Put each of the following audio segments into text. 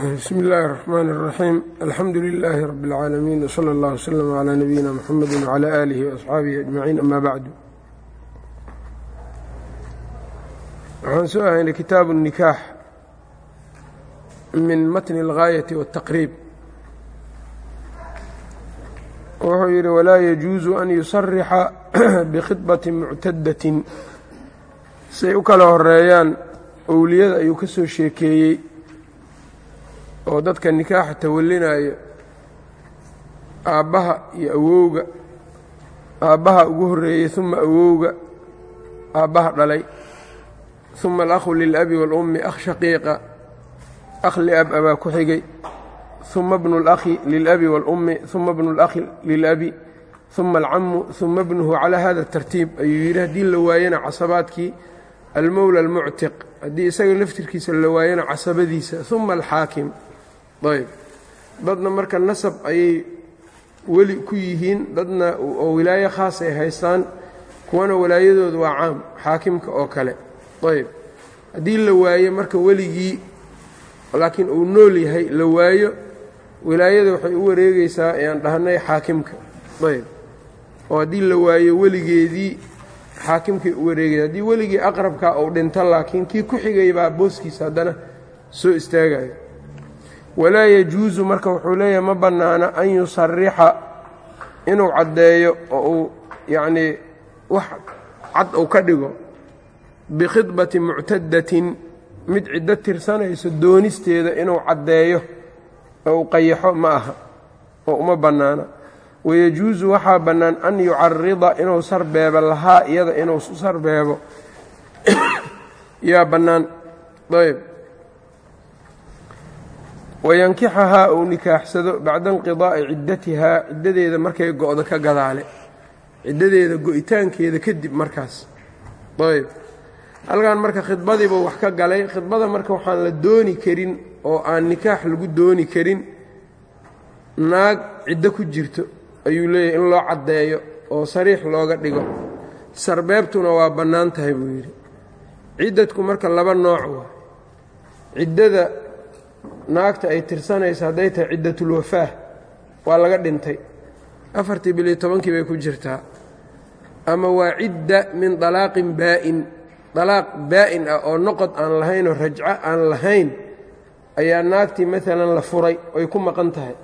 bismi illaahi raxmaan raxiim alxamdu lilaahi rabi اlcaalamiin wsala allah wslm cla nabiyina muxamedi wcla aalihi waasxaabihi ajmaciin ama bacdu waxaan soo ahaynay kitaabu nikaax min matni algaayati wاltaqriib wuxuu yidhi walaa yajuusu an yusarixa bikhidbati muctadatin siay u kala horeeyaan owliyada ayuu ka soo sheekeeyey oo dadka nikaaxa tawallinaayo aabbaha iyo awowga aabbaha ugu horreeyey uma awowga aabbaha dhalay. Uma alakhu lilabi waalummi akh shaqiiqa. Akh liab abaa ku xigay. Uma bnu اlakhi lilabi waalummi uma bnu اlakhi lilabi. Uma alcamu uma bnuhu calaa hada tartiib ayuu yidhi haddii la waayana casabaadkii almowla almuctiq. Haddii isaga laftirkiisa la waayana casabadiisa uma alxaakim ayb. Dadna marka nasab ayay weli ku yihiin dadna oo wilaayo khaas ay haystaan kuwana walaayadooda waa caam xaakimka oo kale. Ayb. Haddii la waayo marka weligii laakiin uu nool yahay la waayo wilaayada waxay u wareegaysaa ayaan dhahnay xaakimka. Ayb. Oo haddii la waayo weligeedii xaakimkay u wareegaysa haddii weligii aqrabka uu dhinto laakiin kii ku xigay baa booskiisa haddana soo istaagayo walaa yajuusu marka wuxuu leeyahay ma bannaana an yusarixa inuu caddeeyo oo uu yacnii wax cad uu ka dhigo bikhidbati muctadatin mid ciddo tirsanayso doonisteeda inuu caddeeyo oo u qayaxo ma aha oo uma bannaana. Wayajuusu waxaa bannaan an yucarida inuu sarbeebo lahaa iyada inuu sarbeebo yaa bannaan ayb wayankixahaa uu nikaaxsado bacda inqidaa'i ciddatihaa ciddadeeda markay go'do ka gadaale ciddadeeda go'itaankeeda kadib markaas. Ayb. Halkan marka khidbadiiba wax ka galay khidbada marka waxaan la dooni karin oo aan nikaax lagu dooni karin naag ciddo ku jirto ayuu leeyahay in loo caddeeyo oo sariix looga dhigo. Sarbeebtuna waa bannaan tahay buu yidhi. Ciddadku marka laba nooc waa ciddada naagta ay tirsanaysa hadday tahay ciddatulwafaah waa laga dhintay. Afartii biliyo tobankii bay ku jirtaa. Ama waa cidda min dalaaqin baa'in dalaaq baa'in ah oo noqod aan lahayn oo rajco aan lahayn ayaa naagtii maalan la furay oy ku maqan tahay.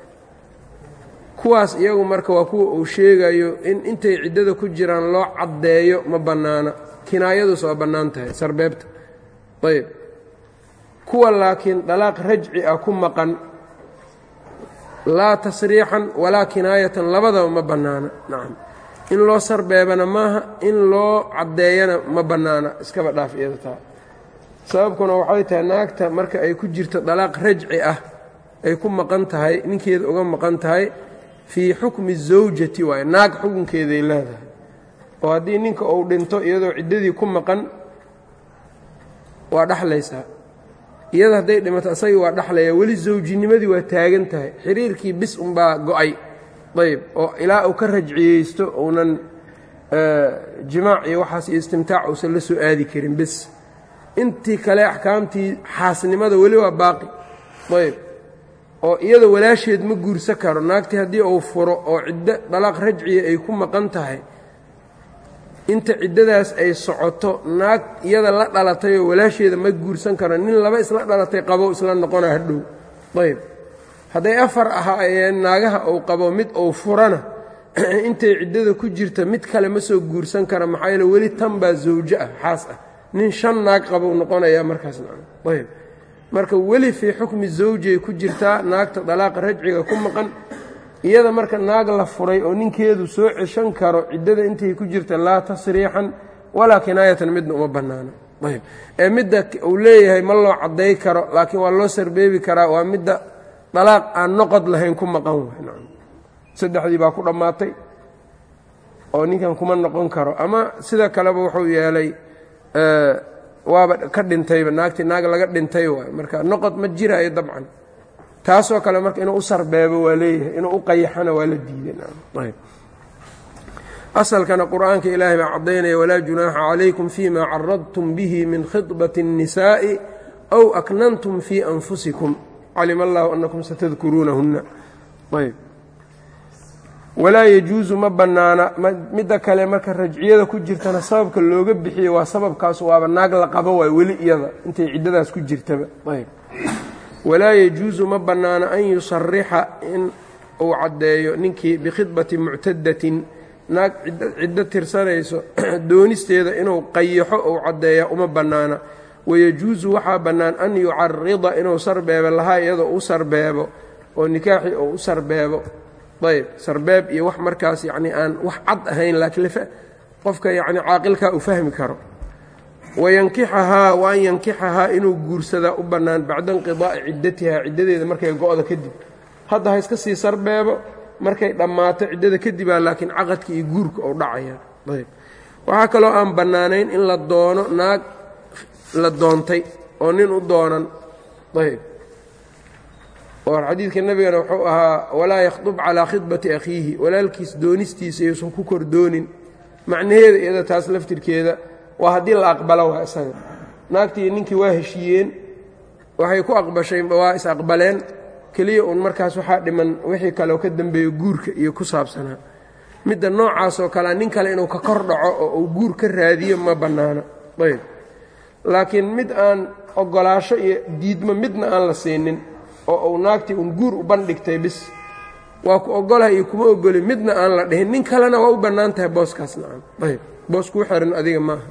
Kuwaas iyagu marka waa kuwa uu sheegayo in intay ciddada ku jiraan loo caddeeyo ma bannaana. Kinaayadus waa bannaan tahay sarbeebta. Ayb kuwa laakiin dalaaq rajci ah ku maqan laa tasriixan walaa kinaayatan labadaba ma bannaana. Nacam in loo sarbeebana maaha in loo caddeeyana ma bannaana. Iskaba dhaaf iyada taa. Sababkuna waxay tahay naagta marka ay ku jirto dalaaq rajci ah ay ku maqan tahay ninkeeda uga maqan tahay fii xukmi zawjati waaye naag xukunkeeday leedahay. Oo haddii ninka uu dhinto iyadoo ciddadii ku maqan waa dhexlaysaa iyada hadday dhimato asagii waa dhexlaya weli zawjinimadii waa taagan tahay. Xiriirkii bis unbaa go'ay. Ayb oo ilaa uu ka rajciyeysto uunan jimaac iyo waxaas iyo istimtaac uusan la soo aadi karin bis. Intii kale axkaamtii xaasnimada weli waa baaqi. Ayb oo iyada walaasheed ma guursa karo. Naagtii haddii uu furo oo ciddo dalaaq rajciya ay ku maqan tahay inta ciddadaas ay socoto naag iyada la dhalatay oo walaasheeda ma guursan karo nin laba isla dhalatay qabo isla noqona hadhow ayb hadday afar ahaayeen naagaha uu qabo mid uu furana intay ciddada ku jirta mid kale ma soo guursan kara maxaa yeele weli tan baa zawjo ah xaas ah. Nin shan naag qabou noqonayaa markaas ayb marka weli fii xukmi zawjay ku jirtaa naagta dalaaqa rajciga ku maqan iyada marka naag la furay oo ninkeedu soo ceshan karo ciddada intay ku jirta laa tasriixan walaa kinaayatan midna uma bannaano. Ayb ee midda uu leeyahay ma loo cadday karo laakiin waa loo sarbeebi karaa waa midda dalaaq aan noqod lahayn ku maqan waay saddexdii baa ku dhammaatay oo ninkan kuma noqon karo. Ama sida kaleba wuxuu yeelay waaba ka dhintayba naagtii naag laga dhintay waay. Marka noqod ma jiraayo dabcan taasoo kale marka inuu u sarbeebo waa leeyahay inuu u qayaxana waa la diiday asalkana qur'aanka ilaahay baa caddaynaya walaa junaaxa calaykum fima caradtum bihi min khidbati الnisaa'i aw aknantum fii anfusikum. Calima allahu annakum satadkuruunahunna. Walaa yajuusu ma bannaana midda kale marka rajciyada ku jirtana sababka looga bixiyo waa sababkaas waaba naag la qabo waay weli iyada intay ciddadaas ku jirtaba walaa yajuusu ma bannaana an yusarixa in uu caddeeyo ninkii bikhidbati muctadatin naag ciddo tirsanayso doonisteeda inuu qayaxo ou caddeeya uma bannaana. Wayajuusu waxaa bannaan an yucarida inuu sarbeebo lahaa iyadoo u sarbeebo oo nikaaxii ou u sarbeebo. Ayb sarbeeb iyo wax markaas yacni aan wax cad ahayn laakiin qofka yacni caaqilkaa uu fahmi karo wayankixahaa wa an yankixahaa inuu guursadaa u bannaan bacda inqidaa'i ciddatihaa ciddadeeda markay go-da kadib. Hadda ha iska sii sarbeebo markay dhammaato ciddada kadibaa laakiin caqadka iyo guurka ou dhacaya. Ayb waxaa kaloo aan bannaanayn in la doono naag la doontay oo nin u doonan. Ayb oo xadiidka nebigana wuxuu ahaa walaa yakhdub calaa khidbati akhiihi. Walaalkiis doonistiisa iyuusan ku kor doonin macnaheeda iyada taas laftirkeeda waa haddii la aqbalo waa isaga. Naagtii ninkii waa heshiiyeen waxay ku aqbashay waa is aqbaleen. Keliya uun markaas waxaa dhiman wixii kaleoo ka dambeeyo guurka iyo ku saabsanaa. Midda noocaasoo kalea nin kale inuu ka kor dhaco oo uu guur ka raadiyo ma bannaana. Ayb. Laakiin mid aan oggolaasho iyo diidmo midna aan la siinin oo uu naagtii uun guur u bandhigtay bis waa ku oggolaha iyo kuma ogolin midna aan la dhihin. Nin kalena waa u bannaan tahay booskaas nacam. Ayb. Boos kuu xiran adiga maaha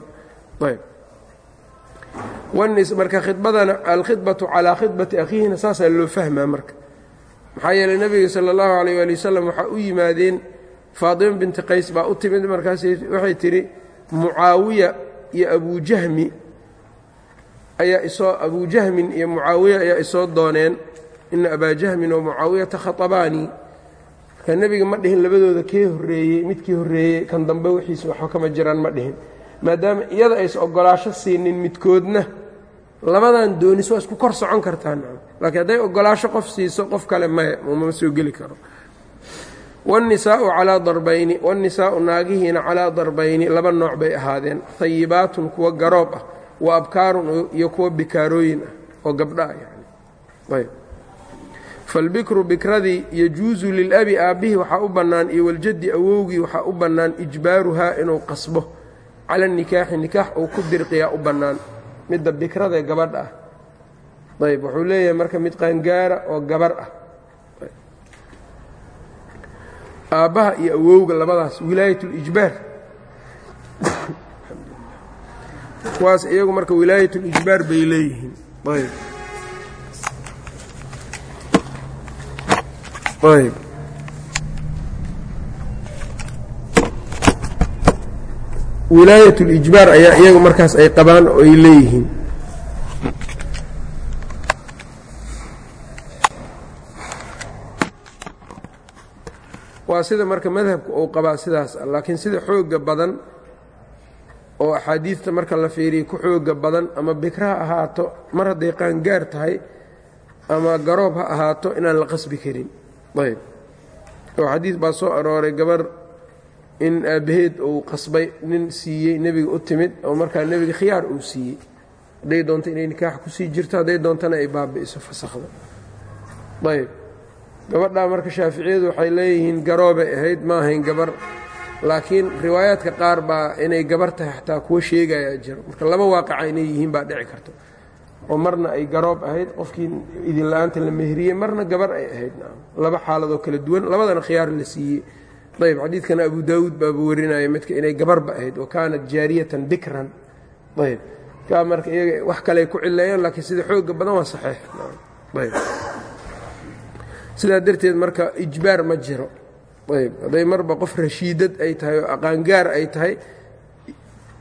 marka khidbadana alkhidbatu calaa khidbati akhiihina saasaa loo fahmaa marka maxaa yeeley nebiga sala allahu calayh waali wasalam waxaa u yimaadeen faadima binti qays baa u timid markaas waxay tidhi mucaawiya iyo abujahmi ayaa isoo abujahmin iyo mucaawiya ayaa isoo dooneen ina abaa jahmin wa mucaawiyata khatabaanii marka nebiga ma dhihin labadooda kee horreeyey midkii horreeyey kan dambe wixiisa waxba kama jiraan ma dhihin maadaama iyada aysa oggolaasho siinin midkoodna labadan doonis waa isku kor socon kartaa laakiin hadday oggolaasho qof siiso qof kale maya mama soo geli karo. Wاnnisaau calaa darbayni wاnnisaau naagihiina calaa darbayni laba nooc bay ahaadeen. Hayibaatun kuwa garoob ah wa abkaarun iyo kuwa bikaarooyin ah oo gabdha ah ayb. Falbikru bikradii yajuusu lilabi aabbihii waxaa u bannaan iyo waljaddi awowgii waxaa u bannaan ijbaaruhaa inuu qasbo cala nikaaxi nikaax uu ku dirqiyaa u bannaan. Midda bikradae gabadha ah. Ayb wuxuu leeyahay marka mid qaangaara oo gabar ah. Aabbaha iyo awowga labadaas wilaayatulijbaar kuwaas iyagu marka wilaayatulijbaar bay leeyihiin. Ayb wilaayat اlijbaar ayaa iyagu markaas ay qabaan oo ay leeyihiin. Waa sida marka madhabka uu qabaa sidaas laakiin sida xooga badan oo axaadiidta marka la fiiriya ku xooga badan ama bikra ha ahaato mar hadday qaangaar tahay ama garoob ha ahaato inaan la qasbi karin. Ayb oo xadiid baa soo arooray gabar in aabbaheed uu qasbay nin siiyey nebiga u timid oo markaa nebiga khiyaar uu siiyey. Hadday doonto inay nikaax ku sii jirto hadday doontana ay baabi'iso fasakhda. Ayb gabadhaa marka shaaficiyadu waxay leeyihiin garoobay ahayd ma ahayn gabar. Laakiin riwaayaadka qaar baa inay gabar tahay xataa kuwa sheegayaa jiro marka laba waaqica inay yihiin baa dhici karto. Oo marna ay garoob ahayd qofkii idinla-aanta la mehriyey marna gabar ay ahayd laba xaaladoo kala duwan labadana khiyaar la siiyey ayb xadiidkana abu daawuud baaba warinaya midka inay gabarba ahayd wa kaanat jaariyatan bikran ayb kaa marka iyaga wax kale ku cileeyaan laakiin sida xooga badan waa saxiix. Ayb sidaa darteed marka ijbaar ma jiro. Ayb hadday marba qof rashiidad ay tahay oo aqaangaar ay tahay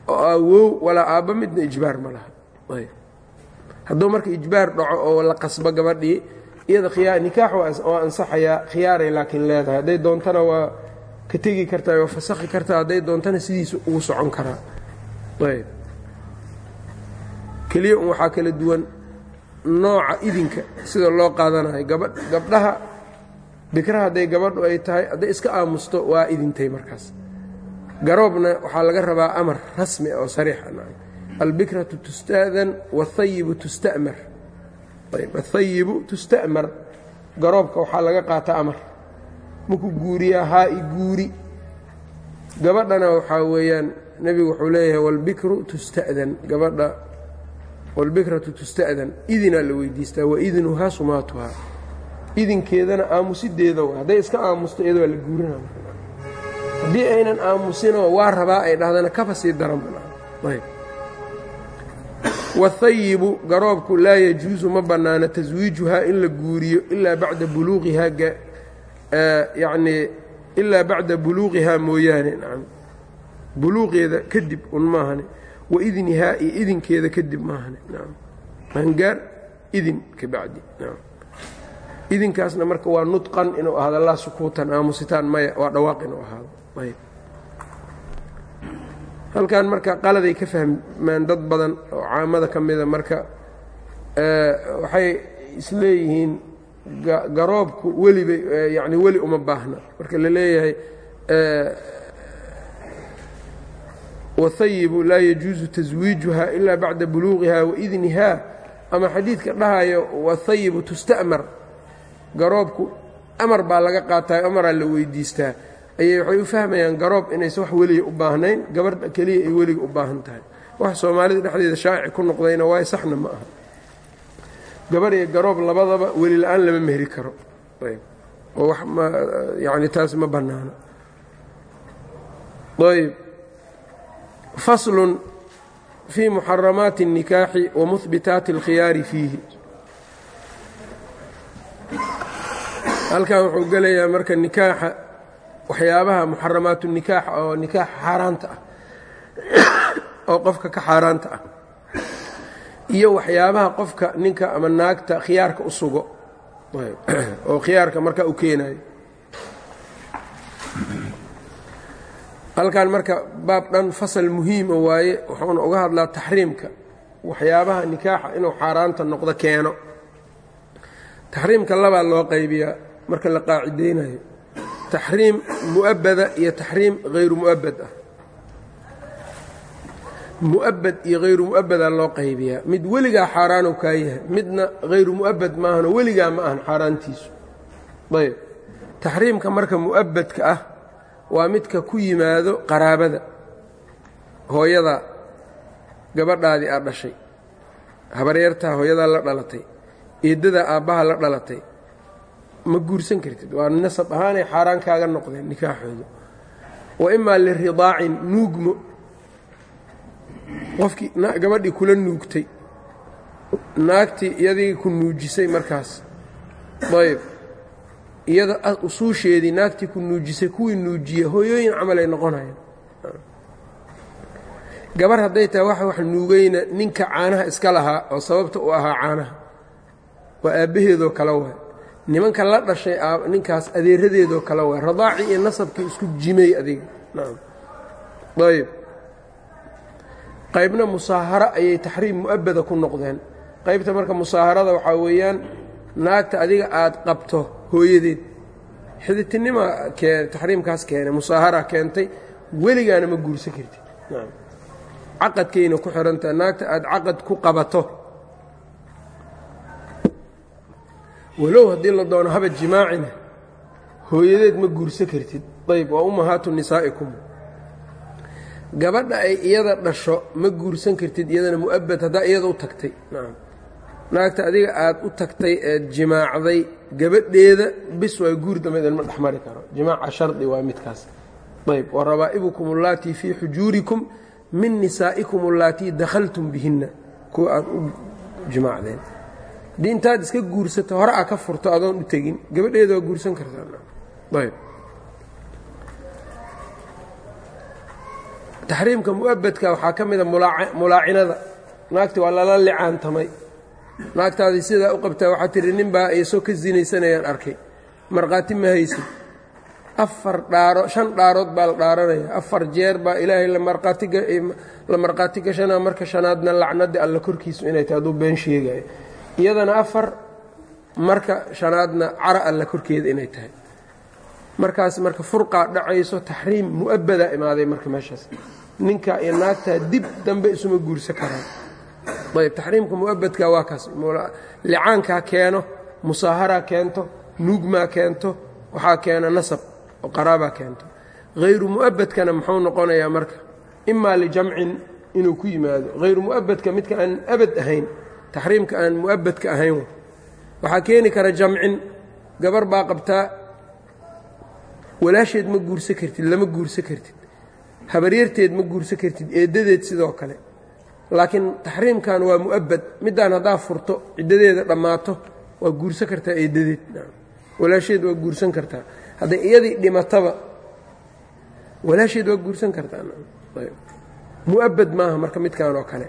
oo awow walaa aabba midna ijbaar ma laha. Ayb hadduu marka ijbaar dhaco oo la qasbo gabadhii iyada nikaax waa ansaxayaa khiyaaray laakiin leedahay. Hadday doontana waa ka tegi kartaa waa fasakhi kartaa hadday doontana sidiisa ugu socon karaa. Ayb. Keliya un waxaa kala duwan nooca idinka sida loo qaadanayo. Gabdhaha bikra hadday gabadhu ay tahay hadday iska aamusto waa idintay markaas. Garoobna waxaa laga rabaa amar rasmi oo sariixa albikratu tusta'dan waاhayibu tusta'mar. Ayb athayibu tusta'mar. Garoobka waxaa laga qaata amar maku guuriyaa haa i guuri. Gabadhana waxaa weeyaan nebigu wuxuu leeyahay walbikru tusta'dan. Gabadha walbikratu tusta'dan. Idinaa la weydiistaa wa idnuhaa sumaatuhaa. Idinkeedana aamusideeda wa hadday iska aamusto iyada waa la guurinaa haddii aynan aamusinoo waa rabaa ay dhahdana kaba sii daran banaan garoobku laa yajuusu ma bannaana taswiijuhaa in la guuriyo ilaa bacda buluuqihaa yacnii ilaa bacda buluuqihaa mooyaane buluuqeeda kadib un maahane wa iyo idinkeeda kadib maahane nacam. Qaangaar idin ka bacdi idinkaasna marka waa nudqan inuu ahaado laa sukuutan aamusitaan maya waa dhawaaq inuu ahaado. Halkan marka qaladay ka fahmaan dad badan oo caamada ka mida marka waxay isleeyihiin garoobku weliba yani weli uma baahna. Marka la leeyahay wahayibu laa yajuusu taswiijuha ilaa bacda buluuqiha waidniha ama xadiidka dhahayo wahayibu tusta'mar. Garoobku amar baa laga qaatayo amaraa la weydiistaa. Ayay waxay u fahmayaan garoob inaysan wax weliga u baahnayn gabadha keliya ay weliga u baahan tahay. Wax soomaalida dhexdeeda shaaci ku noqdayna waayo saxna ma aha gabarh iyo garoob labadaba weli la-aan lama mehri karo oo wax ma yani taas ma bannaano ayb faslun fii muxaramaati الnikaaxi wa muhbitaati اlkhiyaari fiihi halkan wuxuu gelayaa marka nikaaxa waxyaabaha muxaramaatu nikaax oo nikaaxa xaaraanta ah oo qofka ka xaaraanta ah iyo waxyaabaha qofka ninka ama naagta khiyaarka u sugo. Oo khiyaarka markaa u keenayo. Halkan marka baab dhan fasal muhiima waaye wuxuuna uga hadlaa taxriimka waxyaabaha nikaaxa inuu xaaraanta noqdo keeno. Taxriimka labaa loo qaybiyaa marka la qaacidaynayo. Taxriim mu'abada iyo taxriim hayru mu'abad ah mu'abad iyo hayru mu'abadaa loo qaybiyaa. Mid weligaa xaaraanu kaa yahay midna hayru mu'abad maahano weligaa ma ahan xaaraantiisu. Ayb. Taxriimka marka mu'abadka ah waa midka ku yimaado qaraabada. Hooyada gabadhaadii aad dhashay. Habaryartaa hooyadaa la dhalatay. Eeddadaa aabbaha la dhalatay. Ma guursan kartid. Waa nasab ahaanay xaaraan kaaga noqdeen nikaaxooda wa imaa liridaacin nuugmo qofkii gabadhii kula nuugtay. Naagtii iyadii ku nuujisay markaas. Ayb. Iyada usuusheedii naagtii ku nuujisay kuwii nuujiya hooyooyin camal ay noqonayaan. Gabar hadday tahay wax wax nuugayna ninka caanaha iska lahaa oo sababta u ahaa caanaha. Waa aabbaheedoo kale waay. Nimanka la dhashay ninkaas adeeradeedoo kale waay. Radaaci iyo nasabkii isku jimay adiga nacam ayb qaybna musaaharo ayay taxriim mu'abada ku noqdeen. Qaybta marka musaaharada waxaa weeyaan naagta adiga aad qabto hooyadeed. Xiditinima taxriimkaas keenay musaahara keentay weligaana ma guursan kartid. Caqadkayna ku xihantaha naagta aad caqad ku qabato. Walow haddii la doono haba jimaacina hooyadeed ma guursan kartid. Ayb waa ummahaatu nisaa'ikum gabadha ay iyada dhasho ma guursan kartid iyadana mu'abad haddaa iyada u tagtay. Naagta adiga aad u tagtay eed jimaacday gabadheeda bis waa guur dambe idinma dhexmari karo. Jimaaca shardi waa midkaas. Ayb wa rabaa'ibukum allaatii fii xujuurikum min nisaa'ikum allaatii dakhaltum bihinna. Kuwa aad u jimaacdeen haddii intaad iska guursato hore aa ka furto adoon u tegin. Gabadheeda waa guursan kartaayb taxriimka mu'abadka waxaa ka mida mulaacinada. Naagti waa lala licaantamay. Naagtaadii sidaa u qabtaa waxaa tihi nin baa isoo ka sinaysanayaan arkay. Markhaati ma haysid. Afar dhaaro shan dhaarood baa la dhaaranaya. Afar jeer baa ilaahay la markhaati gashanaa. Marka shanaadna lacnadii alla korkiisu inay tahay hadduu been sheegayo iyadana afar marka shanaadna cara alla korkeeda inay tahay markaas marka furqaa dhacayso taxriim mu'abadaa imaaday marka meeshaas. Ninka iyo naagtaa dib dambe isuma guursan karaan. Ayb taxriimka mu'abadka waa kaas. Licaankaa keeno musaaharaa keento nuugmaa keento waxaa keena nasab oo qaraabaa keento. Hayru mu'abadkana muxuu noqonayaa marka imaa lijamcin inuu ku yimaado. Hayru mu'abadka midka aan abad ahayn taxriimka aan mu'abadka ahayn. Waxaa keeni kara jamcin. Gabar baa qabtaa walaasheed ma guursan kartid lama guursan kartid. Habaryarteed ma guursan kartid eeddadeed sidoo kale. Laakiin taxriimkan waa mu'abad middaan haddaa furto ciddadeeda dhammaato waa guursan kartaa eeddadeed. Walaasheed waa guursan kartaa. Hadday iyadii dhimataba walaasheed waa guursan kartaa. Mu'abad maaha marka midkan oo kale.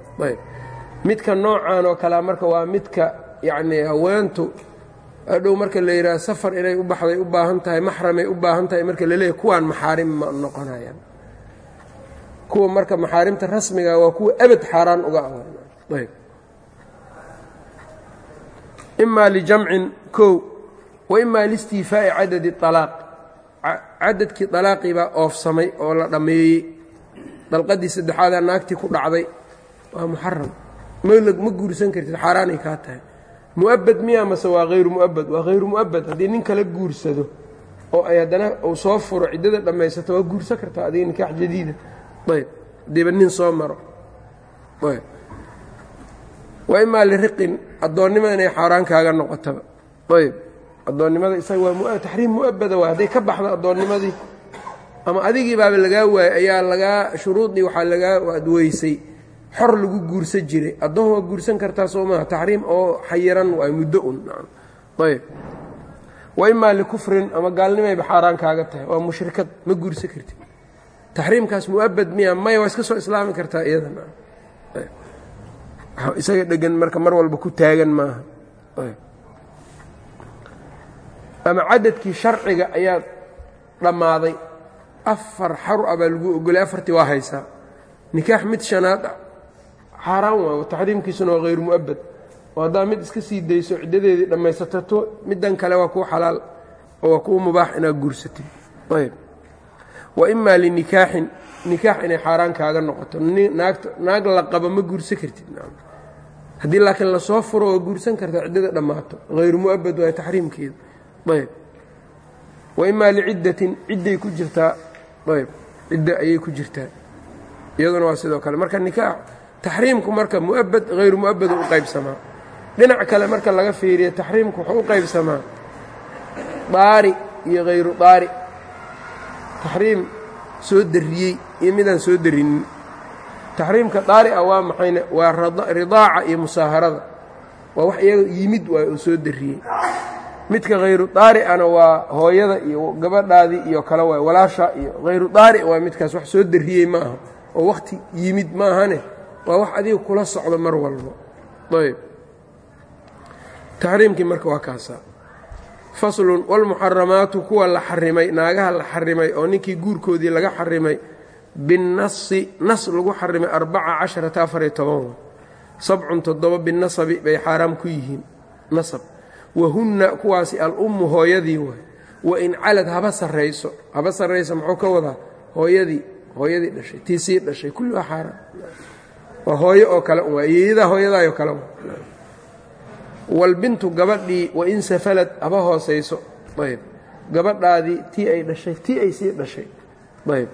Midka noocan oo kalea marka waa midka yacnii haweentu adhow marka la yidhaha safar inay u baxday u baahan tahay maxramay u baahan tahay marka la leeyahy kuwaan maxaarim ma noqonayaan. Kuwa marka maxaarimta rasmiga waa kuwa abad xaaraan uga ayb. Imaa lijamcin kow wa imaa liistiifaa'i cadadi alaaq cadadkii alaaqii baa oofsamay oo la dhammeeyey dalqadii saddexaadaa naagtii ku dhacday. Waa muxaram ma guursan kartid xaaraanay kaa tahay mu'abad miya mase waa hayru mu'abad waa hayru mu'abad haddii nin kala guursado oo ay haddana uu soo furo ciddada dhammaysato waa guursan kartaa adiga nikaax jadiida. Ayb. Hadiiba nin soo maro. Ayb. Wa imaa liriqin addoonnimada inay xaaraan noqotaba. Ayb. Addoonnimada isaga waa taxriim mu'abada waa hadday ka baxdo addoonnimadii. Ama adigii baaba lagaa waayey ayaa lagaa shuruudii waxaa lagaa adweysay xor lagu guursan jiray. Addoon waa guursan kartaa soo maaha taxriim oo xayiran waay muddo un. Ayb. Wa likufrin ama gaalnimayba xaaraan kaaga tahay. Waa mushrikad. Ma guursan kartid. Taxriimkaas mu'abad miya maya waa iska soo islaami kartaa iyadan. Isaga dhegan marka mar walba ku taagan maaha. Ama cadadkii sharciga ayaa dhammaaday. Afar xaru baa lagu ogolay. Afartii waa haysaa. Nikaax mid shanaad ah xaaraan waayo taxriimkiisuna waa hayru mu'abad oo haddaa mid iska sii dayso ciddadeedii dhammaysatato middan kale waa kuu xalaal oo waa kuu mubaax inaad guursatid. Ayb wa imaa linikaaxin nikaax inay xaaraan kaaga noqoto. Naagta naag la qabo ma guursan kartid haddii laakiin la soo furo waa guursan kartaa ciddada dhammaato. Hayru mu'abad waayo taxriimkeeda ayb wa imaa liciddatin cidday ku jirtaa. Ayb cidda ayay ku jirtaa. Iyaduna waa sidoo kale. Marka nikaax taxriimku marka mu'abad hayru mu'abadu u qaybsamaa dhinac kale marka laga fiiriyo taxriimku wuxuu u qaybsamaa daari iyo hayru daari. Taxriim soo darriyey iyo midaan soo darrinin taxriimka daari ah waa maxayne waa ridaaca iyo musaaharada. Waa wax iyaga yimid waay oo soo darriyey midka hayru daari ana waa hooyada iyo gabadhaadii iyo kale waay walaasha iyo hayru daari waa midkaas wax soo darriyey ma aha oo wakhti yimid ma ahane waa wax adiga kula socdo mar walba ayb taxriimkii marka waa kaasaa faslun wاlmuxaramaatu kuwa la xarimay naagaha la xarimay oo ninkii guurkoodii laga xarimay binnasi nas lagu xarimay arbaca casharata afariyo toban. Sabcun toddoba binasabi bay xaaraam ku yihiin. Nasab. Wahunna kuwaasi alummu hooyadii waay. Wain calad haba sarrayso haba sarrayso muxuu ka wadaa? Hooyadii hooyadii dhashay tii sii dhashay kulli waa xaaraam waa hooyo oo kale waa yeeyadaa hooyadaayoo kale walbintu gabadhii wain safalad haba hoosayso. Ayb. Gabadhaadii tii ay dhashay tii ay sii dhashay. Ayb.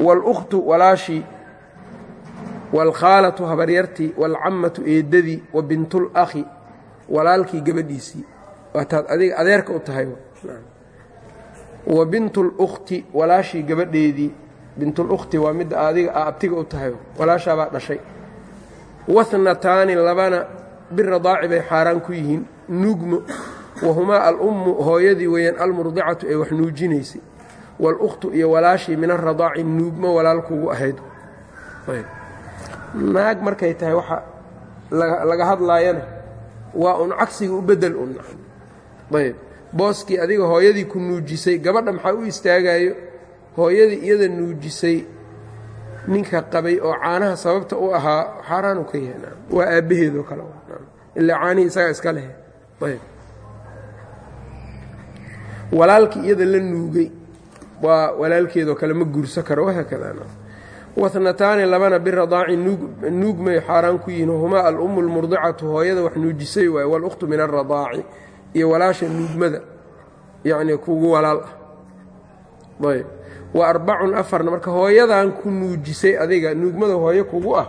Walukhtu walaashii waalkhaalatu habaryartii waalcammatu eeddadii wa bintulakhi walaalkii gabadhiisii. Waataad adiga adeerka u tahay. Wa bintulukhti walaashii gabadheedii bintulukhti waa midda adiga a abtiga u tahay. Walaashaabaa dhashay. Wahnataani labana biradaaci bay xaaraan ku yihiin. Nuugmo wahumaa alummu hooyadii weeyaan almurdicatu ee wax nuujinaysay walukhtu iyo walaashii min aradaaci nuugmo walaal kugu ahayd. Naag markay tahay waxa laga hadlaayana waa un cagsiga u bedel un. Ayb. Booskii adiga hooyadii ku nuujisay gabadha maxaa u istaagayo hooyadii iyada nuujisay ninka qabay oo caanaha sababta u ahaa xaaraanu ka yahay waa aabbaheedoo kale ilaa caanihii isagaa iska lehe. Ayb. Walaalkii iyada la nuugay waa walaalkeedoo kale ma guursa karo wahaakada wahnataani labana biradaaci nuugmay xaaraan ku yihiin wahumaa alummu lmurdicatu hooyada wax nuujisay waaye walukhtu min aradaaci iyo walaasha nuugmada yacnii kugu walaal. Ah ayb wa arbacun afarna marka hooyadan ku nuujisay adiga nuugmada hooyo kugu ah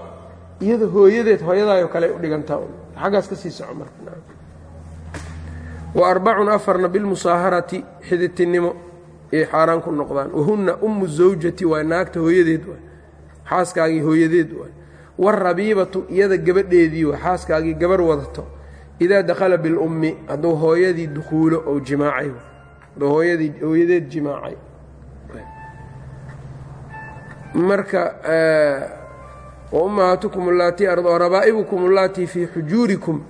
iyada hooyadeed hooyadaayoo kale u dhigantaa xaggaas ka sii soco marka. Wa arbacun afarna bilmusaaharati xiditinimo ayay xaaraan ku noqdaan. Wahunna ummu zawjati waa naagta hooyadeed waay xaaskaagii hooyadeed waay warabiibatu iyada gabadheedii waa xaaskaagii gabar wadato. Idaa dakhala bilummi hadduu hooyadii dukhuulo ou jimaacay. Hadduu hooyadeed jimaacay marka waummahaatukum allaatii rabaa'ibukum allaatii fii xujuurikum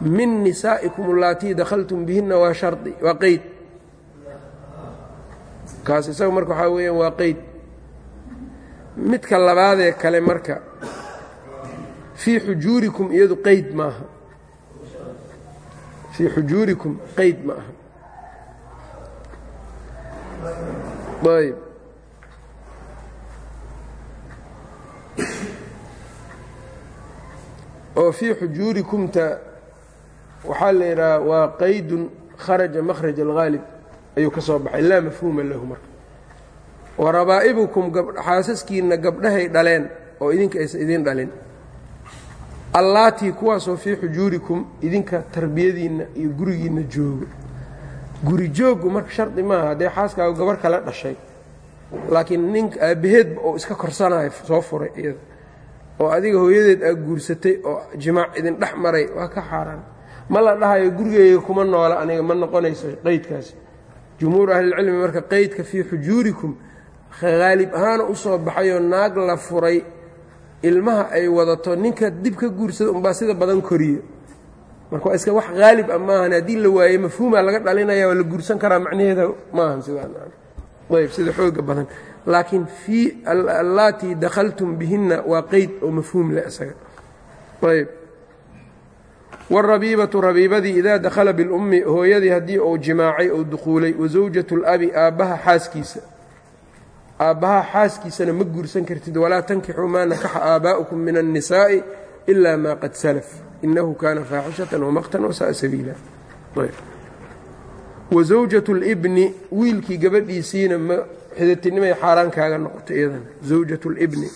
min nisaa'ikum allaatii dakhaltum bihinna waa shardi waa qeyd kaas isaga marka waxaa weeyaan waa qeyd midka labaadee kale marka fii xujuurikum iyadu qeyd maaha fii xujuurikum qeyd ma aha. Ayb oo fii xujuurikumta waxaa la yidhaha waa qaydun kharaja makhraj alghaalib ayuu ka soo baxay. Laa mafhuuma lahu marka. Wa rabaa'ibukum xaasaskiinna gabdhahay dhaleen oo idinka aysan idiin dhalin. Allaatii kuwaasoo fii xujuurikum idinka tarbiyadiinna iyo gurigiinna joogo. Guri jooggu marka shardi maaha haddee xaaskaagu gabar kale dhashay. Laakiin ninka aabbaheedba oo iska korsanayo soo furay iyada oo adiga hooyadeed aa guursatay oo jimaac idin dhex maray waa ka xaaraan. Ma la dhahayo gurigeyga kuma noola aniga ma noqonayso qeydkaasi jumhuur ahlilcilmi marka qeydka fii xujuurikum haalib ahaana u soo baxayoo naag la furay ilmaha ay wadato ninka dib ka guursada umbaa sida badan koriyo. Marka waa iska wax haalib a maahan haddii la waaye mafhuumaa laga dhalinaya waa la guursan karaa macnaheeda maahan sidaayb sida xooga badan laakiin fii allaatii dakhaltum bihinna waa qeyd oo mafhuum leh isaga. Ayb warabiibatu rabiibadii idaa dakhala bilummi hooyadii haddii uu jimaacay ou duquulay wasawjatu labi aabbaha xaaskiisa. Aabbaha xaaskiisana ma guursan kartid walaa tankixuu maa nakaxa aabaa'ukum min annisaa'i ilaa maa qad salaf. Innahu kaana faaxishatan wamaqtan wasa'a sabiila. Wasawjatu libni wiilkii gabadhiisiina ma xidatinimay xaaraan kaaga noqotay iyadana zawjatu libni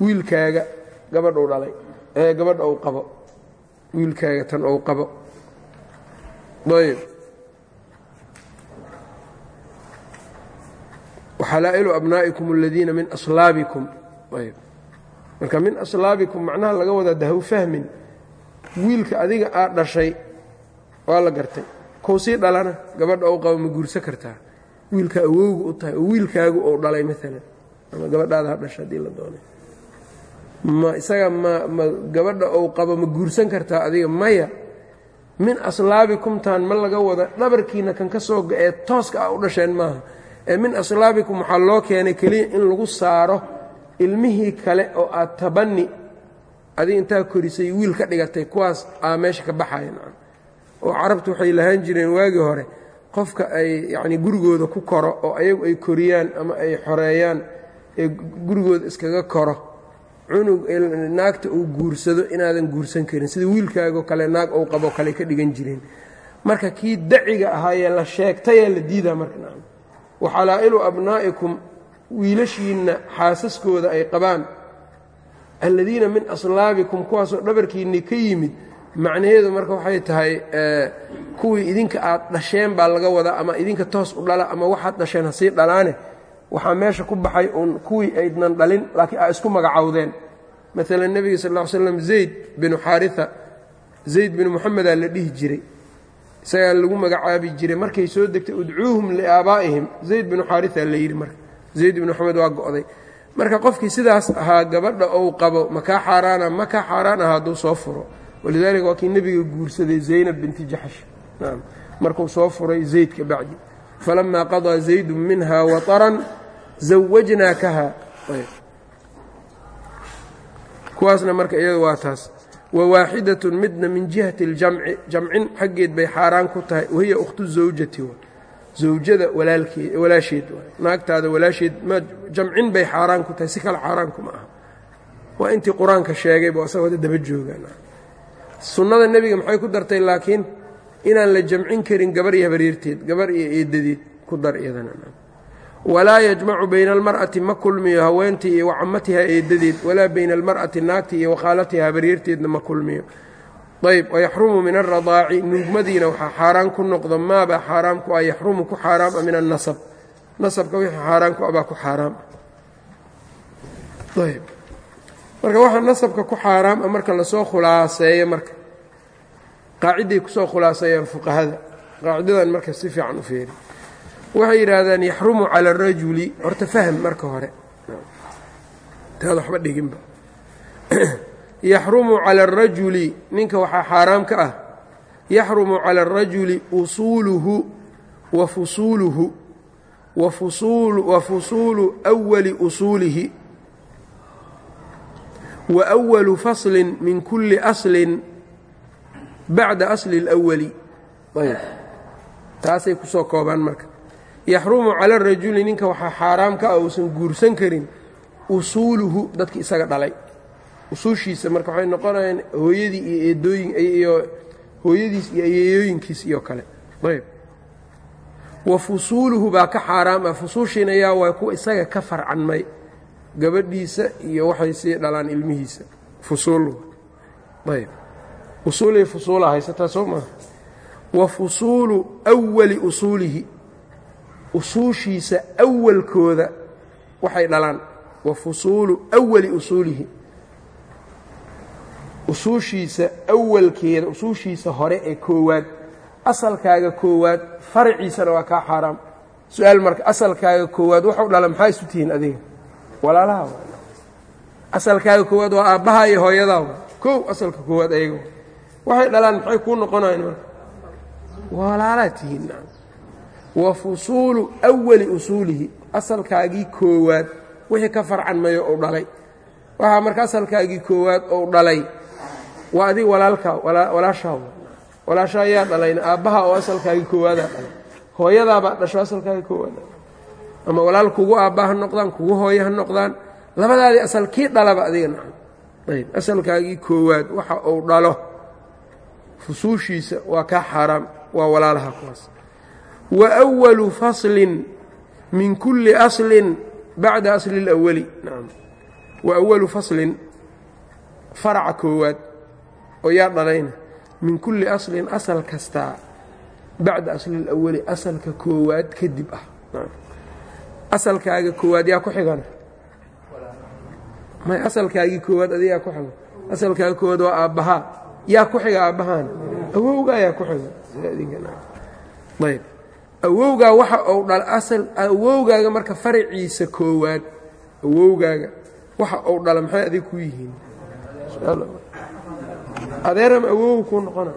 wiilkaaga gabadhuu dhalay ee gabadha uu qabo. Wiilkaaga tan ou qabo. Ayb waxalaa'ilu abnaa'ikum aladiina min aslaabikum. Ayb marka min aslaabikum macnaha laga wadaa dahaw fahmin. Wiilka adiga aad dhashay waa la gartay. Kow sii dhalana gabadha ou qabo ma guursan kartaa wiilka awowga u tahay oo wiilkaagu ou dhalay maalan ama gabadhaada ha dhasha haddii la doonay ma isaga ma ma gabadha ou qabo ma guursan kartaa adiga maya? Min aslaabikumtaan ma laga wada dhabarkiina kan ka soo ga-ee tooska ah u dhasheen maaha. Ee min aslaabikum waxaa loo keenay keliya in lagu saaro ilmihii kale oo aad tabanni adiga intaa korisay wiil ka dhigatay kuwaas aa meesha ka baxaya oo carabtu waxay lahaan jireen waagii hore qofka ay yacnii gurigooda ku koro oo ayagu ay koriyaan ama ay xoreeyaan ee gurigooda iskaga koro cunug naagta uu guursado inaadan guursan karin sida wiilkaagoo kale naag ou qabo kale ka dhigan jireen marka kii daciga ahaayee la sheegtayee la diidaa marka waxalaa'ilu abnaa'ikum wiilashiinna xaasaskooda ay qabaan alladiina min aslaabikum kuwaasoo dhabarkiinni ka yimid macnaheedu marka waxay tahay kuwii idinka aad dhasheen baa laga wadaa ama idinka toos u dhala ama waxaad dhasheen ha sii dhalaane waxaa meesha ku baxay uun kuwii aydnan dhalin laakiin aa isku magacowdeen. Maalan nebiga sal ll ly slam zayd binu xaaria zayd binu moxamedaa la dhihi jiray. Isagaa lagu magacaabi jiray. Markay soo degtay udcuuhum liaabaa'ihim zayd binu xaaria la yidhi marka. Zayd binu moxamed waa go'day. Marka qofkii sidaas ahaa gabadha ou qabo makaa xaaraana makaa xaaraan aha hadduu soo furo walidaalika waa kii nebiga guursaday zaynab binti jaxsh markuu soo furay zayd ka bacdi falamaa qadaa zaydu minha waطaran zawajnaakaha kuwaasna marka iyada waa taas wawaaxidatun midna min jihati اljamci jamcin xaggeed bay xaaraan ku tahay wahiya ukhtu zawjati zawjada walaalkee walaasheed naagtaada walaasheed ma jamcin bay xaaraan ku tahay si kale xaaraanku ma aha waa intii qur'aanka sheegayba asagoo daba joogaan sunnada nebiga maxay ku dartay laakiin inaan la jamcin karin gabar iyo habaryarteed gabar iyo eedadeed ku dar iyadana. Walaa yajmacu bayna almar'ati ma kulmiyo haweentii iyo wacamatiha eedadeed walaa bayna almar'ati naagtii iyo wakhaalatiha habaryarteedna ma kulmiyo. Ayb wayaxrumu min aradaaci nuugmadiina waxaa xaaraan ku noqdo maabaa xaaraam ku ah yaxrumu ku xaaraam ah min annasab. Nasabka wixii xaaraan ku ah baa ku xaaraam marka waxaa nasabka ku xaaraam ah marka la soo khulaaseeyo marka. Qaaciday ku soo khulaaseeyaan fuqahada. Qaacidadan marka si fiican u feeri waxay yidhaahdaan yaxrumu cala arajuli horta fahm marka hore. Taad waxba dhiginba. Yaxrumu cala arajuli ninka waxaa xaaraam ka ah. Yaxrumu cala arajuli usuuluhu wa fusuuluhu. Wa fusuulu wali usuulihi wa أwalu faslin min kulli aslin bacda asli اlأwali ayb taasay kusoo koobaan marka yaxrumu cala arajuli ninka waxaa xaaraam ka ah uusan guursan karin usuuluhu dadki isaga dhalay usuushiisa marka waxay noqonayaan hooyadii iyo eedooyin iyo hooyadiis iyo ayeeyooyinkiis iyo kale ayb wa fusuuluhu baa ka xaaraam ah fusuushiina yaa waa kuwa isaga ka farcanmay gabadhiisa iyo waxay sii dhalaan ilmihiisa. Fusuul. Ayb. Usuuliy fusuula haysataa soo maaha wa fusuulu awali usuulihi. Usuushiisa awalkooda waxay dhalaan wa fusuulu awali usuulihi. Usuushiisa awalkeeda usuushiisa hore ee koowaad. Asalkaaga koowaad faraciisana waa kaa xaaraam. Su'aal marka asalkaaga koowaad waxu dhala maxaa isu tihiin adiga walaalaha asalkaaga koowaad waa aabbaha iyo hooyadaa. Kow asalka koowaad ayaga waxay dhalaan maxay kuu noqonayaan marka? Walaalaa tihiin wa fusuulu awali usuulihi. Asalkaagii koowaad wixii ka farcan mayo ou dhalay. Waxaa marka asalkaagii koowaad ou dhalay. Waa adig walaalkaa walaashaa walaasha ayaa dhalayna. Aabbaha oo asalkaagii koowaadaa dhalay. Hooyadaabaa dhasho asalkaagii koowaada ama walaal kugu aabba ha noqdaan kugu hooye ha noqdaan labadaadii asal kii dhalaba adiga nacam ayb asalkaagii koowaad waxa uu dhalo fusuushiisa waa kaa xaaraam waa walaalaha kuwaas wa أwalu faslin min kulli aslin bacda asli اlأwali nacam wa awalu faslin faraca koowaad oo yaa dhalayna min kulli aslin asal kastaa bacda asli اlأwali asalka koowaad kadib ah asalkaaga koowaad yaa ku xigana may asalkaagii koowaad adi yaa ku xiga asalkaaga koowaad waa aabbahaa. Yaa ku xiga aabbahaana awowgaa yaa ku xiga ayb awowgaa waxa uu dhala asal awowgaaga marka faraciisa koowaad awowgaaga waxa uu dhala maxay adig ku yihiin? Adeerama awow kuu noqona.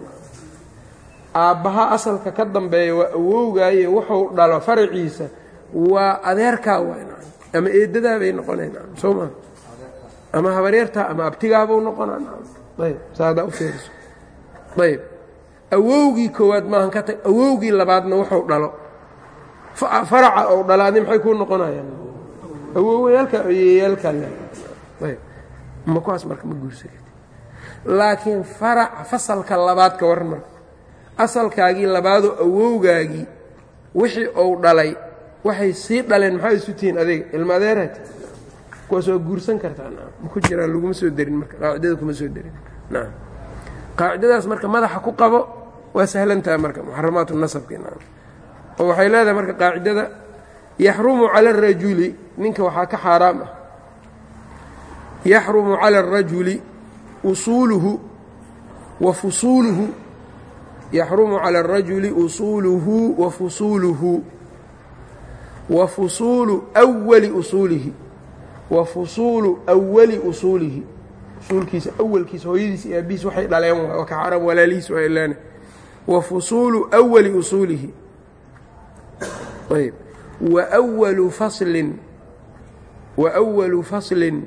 Aabbaha asalka ka dambeeya waa awowgaaye wuxuu dhalo faraciisa waa adeerkaa ama eedadaa bay noqonayn soo maa ama habaryartaa ama abtigaabuu noqonaa ayb saadaa u fiiriso. Ayb awowgii koowaad maahan ka tag awowgii labaadna wuxuu dhalo. Faraca ou dhalo adi maxay kuu noqonayaan? Awowayaalka oyeyaalkaa ayb ma kuwaas marka ma guursa karti laakiin faraca fasalka labaad ka waran marka asalkaagii labaadoo awowgaagii wixii ou dhalay waxay sii dhaleen maxaa isu tihiin adiga? Ilma waa guursan kartaa. Ma ku jiraan laguma soo derin marka. Qaacidada kuma soo derin. Nacam qaacidadaas marka madaxa ku qabo waa sahlantaha marka muxaramaatu nasabki nacam oo waxay leedahay marka qaacidada yaxrumu cala arajuli ninka waxaa ka xaaraam ah. Yaxrumu cala arajuli usuuluhu wa fusuuluhu. Yaxrumu cala arajuli usuuluhu wa fusuuluhu wa fusuulu wali usuulihi wa fusuulu awali usuulihi. Usuulkiisa awalkiisa hooyadiis iyo aabihiis waxay dhaleen ka xaram walaalihiis waa ilaane wa fusuulu awali usuulihi. Ayb wa walu faslin wa walu faslin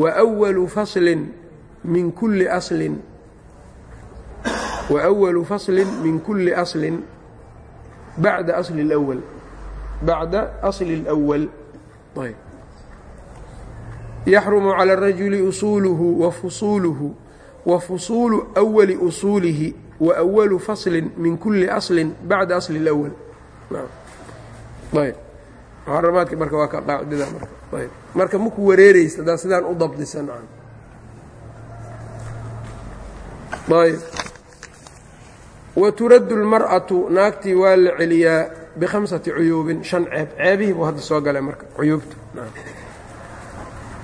wa أwalu faslin min kulli aslin wa أwalu faslin min kulli aslin bacda asli اlأwal bacda asli اlأwal ayb yaxrumu calى الrajuli usuuluhu wa fusuuluhu wa fusuulu أwali usuulihi wa أwalu fasli min kuli asli bacda asli اlأwal ayb muxaramaadka marka waa ka qaacidada marka ayb marka maku wareeraysa haddaa sidaan u dabdisan ayb wa turaddu اlmar'atu naagtii waa la celiyaa bikhamsati cuyuubin shan ceeb. Ceebihii buu hadda soo galay marka cuyuubta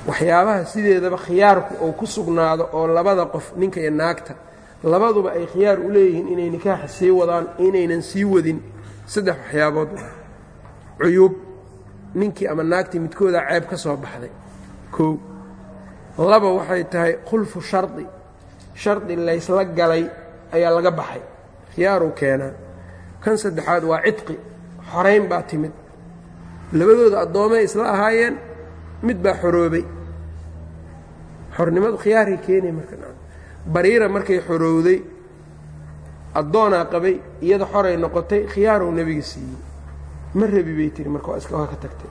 waxyaabaha sideedaba khiyaarku uu ku sugnaado oo labada qof ninka iyo naagta labaduba ay khiyaar u leeyihiin inay nikaaxa sii wadaan inaynan sii wadin saddex waxyaabood. Cuyuub ninkii ama naagtii midkooda ceeb ka soo baxday. Kow. Laba waxay tahay khulfu shardi. Shardi laysla galay ayaa laga baxay khiyaaruu keenaa kan saddexaad waa cidqi xorayn baa timid. Labadooda addoomay isla ahaayeen mid baa xoroobay. Xornimadu khiyaaray keenay marka bariira markay xorowday addoonaa qabay iyada xoray noqotay khiyaaruu nebiga siiyey. Ma rabi bay tiri marka waa ka tagtay.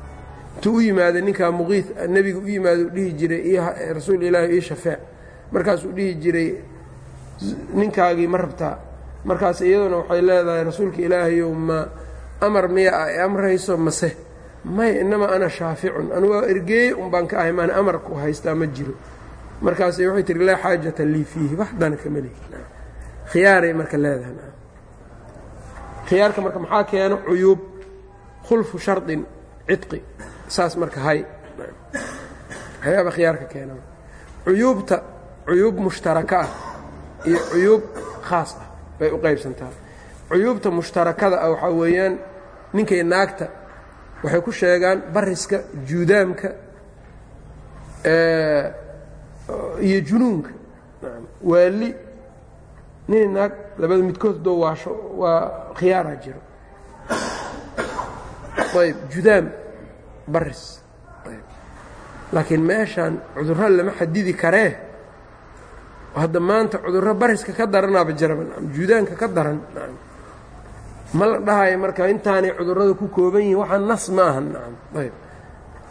Intuu u yimaada ninkaa muqiid nebiga u yimaado u dhihi jiray rasuul ilaahi ii shafeec markaasuu dhihi jiray ninkaagii ma rabtaa markaas iyaduna waxay leedahay rasuulka ilaahayow ma amar miya ay amrayso? Mase may inamaa ana shaaficun. Anu waa ergeeye un baan ka ahay maan amarku haystaa ma jiro. Markaas waxay tihi laa xaajata lii fiihi. Waxdana kama lihi khiyaaray marka leedahay. Khiyaarka marka maxaa keeno? Cuyuub khulfu shardin cidqi. Saas marka hay. Waxyaaba khiyaarka keena. Cuyuubta cuyuub mushtaraka ah iyo cuyuub khaas ah bay u qaybsantaa. Cuyuubta mushtarakada ah waxaa weeyaan ninkay naagta waxay ku sheegaan bariska juudaamka iyo junuunka. Waali nin naag labada midkood doo waasho waa khiyaaraa jiro. Ayb judaam baris. Laakiin meeshaan cudurro lama xadidi karee hadda maanta cudurro bariska ka daranaaba jaraba juudaanka ka daran ma la dhahayo marka intaanay cudurrada ku kooban yihiin waxaa nas ma aha nacam. Ayb.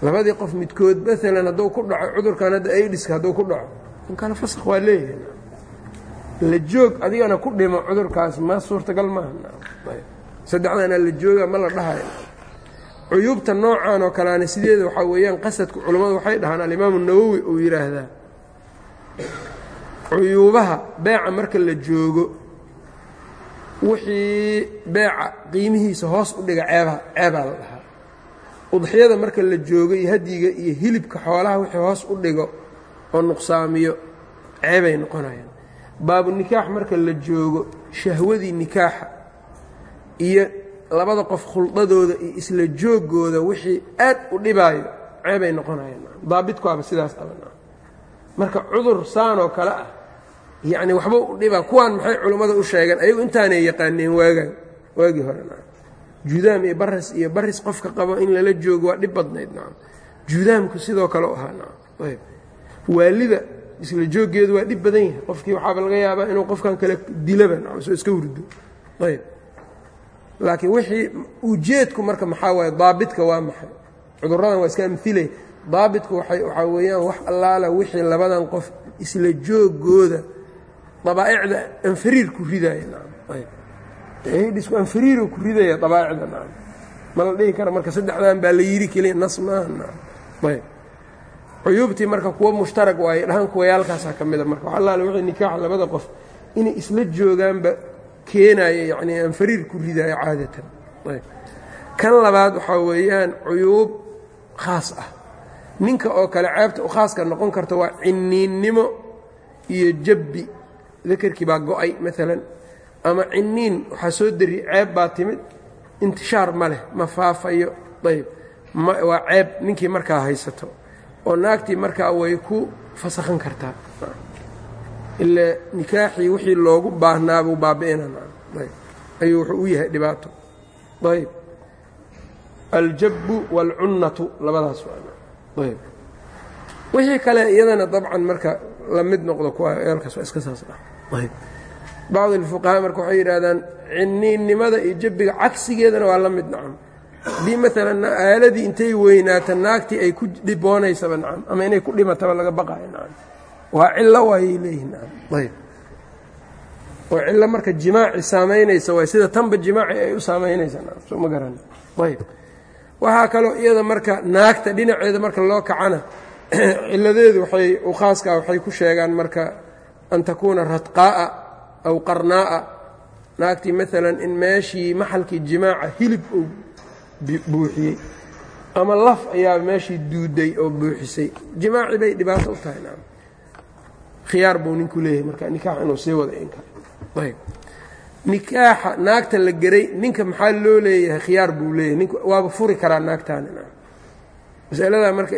Labadii qof midkood maalan hadduu ku dhaco cudurkan hadda aidiska hadduu ku dhaco in kale fasakh waa leeyahay la joog adigana ku dhimo cudurkaas ma suurtagal maaha saddexdaana la jooga ma la dhahayo. Cuyuubta noocan oo kaleana sideeda waxaa weeyaan qasadku culammadu waxay dhahaan alimaamu nawowi uu yidhaahdaa cuyuubaha beeca marka la joogo wixii beeca qiimihiisa hoos u dhiga ceebaa ceebaa la dhahaa. Udxiyada marka la joogo iyo hadyiga iyo hilibka xoolaha wixii hoos u dhigo oo nuqsaamiyo ceebay noqonayaan. Baabu nikaax marka la joogo shahwadii nikaaxa iyo labada qof khuldadooda iyo isla joogooda wixii aad u dhibaayo ceebay noqonayaan. Daabitkuaba sidaas aba marka cudur saan oo kale ah yacni waxba u dhibaa kuwaan maxay culummada u sheegeen? Ayagu intaanay yaqaaneen waagaan waagii hore juudaam iyo baras iyo baris qofka qabo in lala joogo waa dhib badnayd nacam juudaamku sidoo kale u ahaa nacam ayb. Waalida isla jooggeedu waa dhib badan yahay. Qofkii waxaaba laga yaabaa inuu qofkan kale dilaba nacam soo iska hurdo ayb. Laakiin wixii ujeedku marka maxaa waaye daabitka waa maxay? Cudurradan waa iska amilay daabitku waxaa weeyaan wax allaala wixii labadan qof isla joogooda dabaa'icda anfariir ku ridaya nacam anfariiru ku ridaya dabaa'icda nacam ma la dhihi kara marka saddexdan baa la yidhi keliya nas maaha ayb cuyuubtii marka kuwa mushtarag waaye dhahan kuwayaalkaasaa ka mida marka wax allaala wixii nikaaxa labada qof inay isla joogaanba keenaya yacni anfariir ku ridaya caadatan. Ayb kan labaad waxaa weeyaan cuyuub khaas ah ninka oo kale ceebta u khaaska noqon karta waa ciniinnimo iyo jabbi. Dakarkii baa go'ay maalan ama ciniin waxaa soo dari ceeb baa timid. Intishaar ma leh ma faafayo. Ayb waa ceeb ninkii markaa haysato oo naagtii markaa way ku fasakhan kartaa. Ila nikaaxii wixii loogu baahnaabuu baabi'ina ayuu wuxuu u yahay dhibaato. Ayb aljabbu waalcunnatu labadaas ayb wixii kale iyadana dabcan marka la mid noqdo kuwa eelkaas waa iska saas ayb. Bacd alfuqahaa marka waxay yidhahdaan ciniinnimada iyo jabbiga cagsigeedana waa la mid nacam. Haddii maalan aaladii intay weynaata naagtii ay ku dhiboonaysaba nacam ama inay ku dhimataba laga baqayo nacam. Waa cillo waayay leeyihiin nacam. Ayb. Oo cillo marka jimaaci saamaynaysa waay sida tanba jimaaci ay u saamaynaysa nacam. Soo ma garan ayb waxaa kaloo iyada marka naagta dhinaceeda marka loo kacana ciladeedu waxay u khaaskaa waxay ku sheegaan marka an takuuna radqaa'a aw qarnaa'a. Naagtii maalan in meeshii maxalkii jimaaca hilib uu buuxiyey ama laf ayaa meeshii duuday oo buuxisay. Jimaaci bay dhibaato u tahay khiyaar buu ninku leeyahay marka nikaax inuu sii wada inka ayb nikaaxa naagta la geray ninka maxaa loo leeyahay? Khiyaar buu leeyahay. Nink waaba furi karaa naagtaani. Masalada marka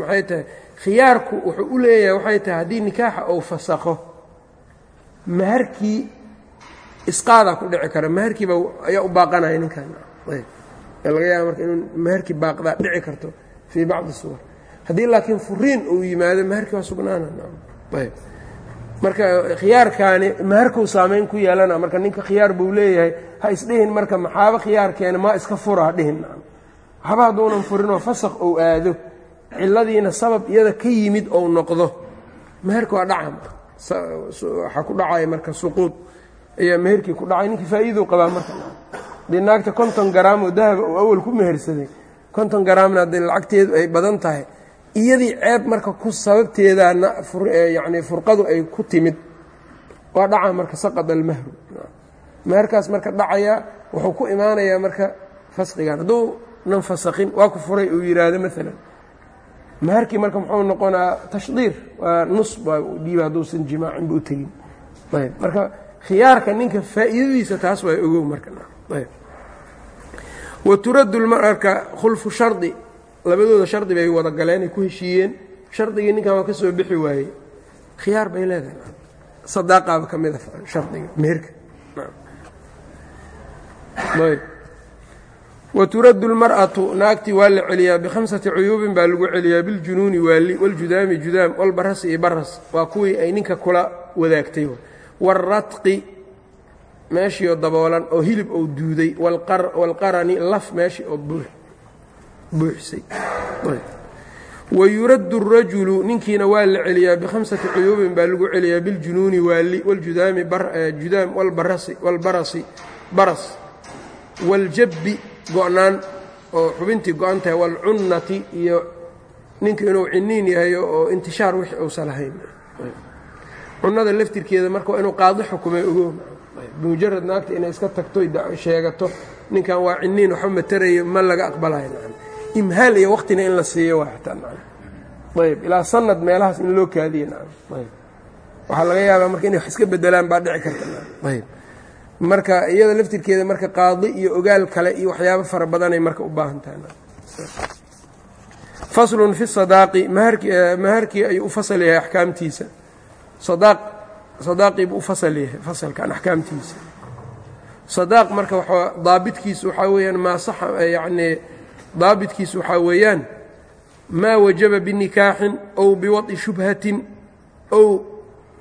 maxay tahay? Khiyaarku wuxuu u leeyahay waxay tahay haddii nikaaxa uu fasakho maharkii isqaadaa ku dhici kara. Maharkiiba ayaa u baaqanaya ninkan ayb. Laga yaaba marka inuu maharkii baaqdaa dhici karto fii bacdi suwar. Haddii laakiin furiin uu yimaado maharkii waa sugnaana marka khiyaarkaani maharkuu saamayn ku yeelana marka ninka khiyaar buu leeyahay ha isdhihin marka maxaaba khiyaarkeena maa iska fura ha dhihin. Waxba hadduunan furinoo fasakh ou aado ciladiina sabab iyada ka yimid ou noqdo meherka waa dhaca waxaa ku dhacaya marka suquud ayaa meherkii ku dhacay ninkii faa'iidou qabaa marka. Haddii naagta konton garaam oo dahaba uu awal ku mehersaday konton garaamna haddii lacagteedu ay badan tahay iyadii ceeb marka ku sababteedaana yacni furqadu ay ku timid waa dhaca marka saqad almahru. Meherkaas marka dhacaya wuxuu ku imaanayaa marka fasqigan hadduu nan fasakin waa ku furay uu yidhaahdo maalan maharkii marka muxuu noqonaa tashdiir waa nus baa dhiiba hadduusan jimaacinba u tegin. Ayb marka khiyaarka ninka faa'iidadiisa taas waa ogow marka. Ayb. Wa turaddu marka khulfu shardi labadooda shardi bay wada galeen ay ku heshiiyeen shardigii ninkan waa ka soo bixi waayey khiyaar bay leedahay sadaaqaaba ka mida shardiga meherka ayb waturaddu اlmar'atu naagtii waa la celiyaa bikhamsati cuyuubin baa lagu celiyaa biljunuuni waali wاljudaami judaam walbarasi iyo baras waa kuwii ay ninka kula wadaagtay wاlradqi meeshii oo daboolan oo hilib ou duuday wاlqarani laf meeshii oo buuxisay wayuraddu الrajulu ninkiina waa la celiyaa bikhamsati cuyuubin baa lagu celiyaa biljunuuni waali wاljudaami judaam walbarasi baras wاljabbi go-naan oo xubintii go-an tahay waalcunnati iyo ninka inuu ciniin yahay oo intishaar wix uusan lahayn cunnada laftirkeeda marka waa inuu qaado xukumay ogo bimujarad naagta inay iska tagto sheegato ninkan waa ciniin waxba matarayo ma laga aqbalayo imhaal iyo waqtina in la siiyo ayb ilaa sanad meelahaas in loo kaadiye waxaa laga yaabaa marka inay wax iska bedelaan baa dhici karta ayb marka iyada laftirkeeda marka qaadi iyo ogaal kale iyo waxyaabo fara badanay marka u baahan tahay faslun fi sadaaqi maharkii ayuu u fasal yahay axkaamtiisa. Sadaaq sadaaqii buu u fasal yahay fasalkan axkaamtiisa. Sadaaq marka waxaa daabitkiisu waxaa weeyaan maa saxa yacnii daabitkiisu waxaa weeyaan maa wajaba binikaaxin ow biwad'i shubhatin ow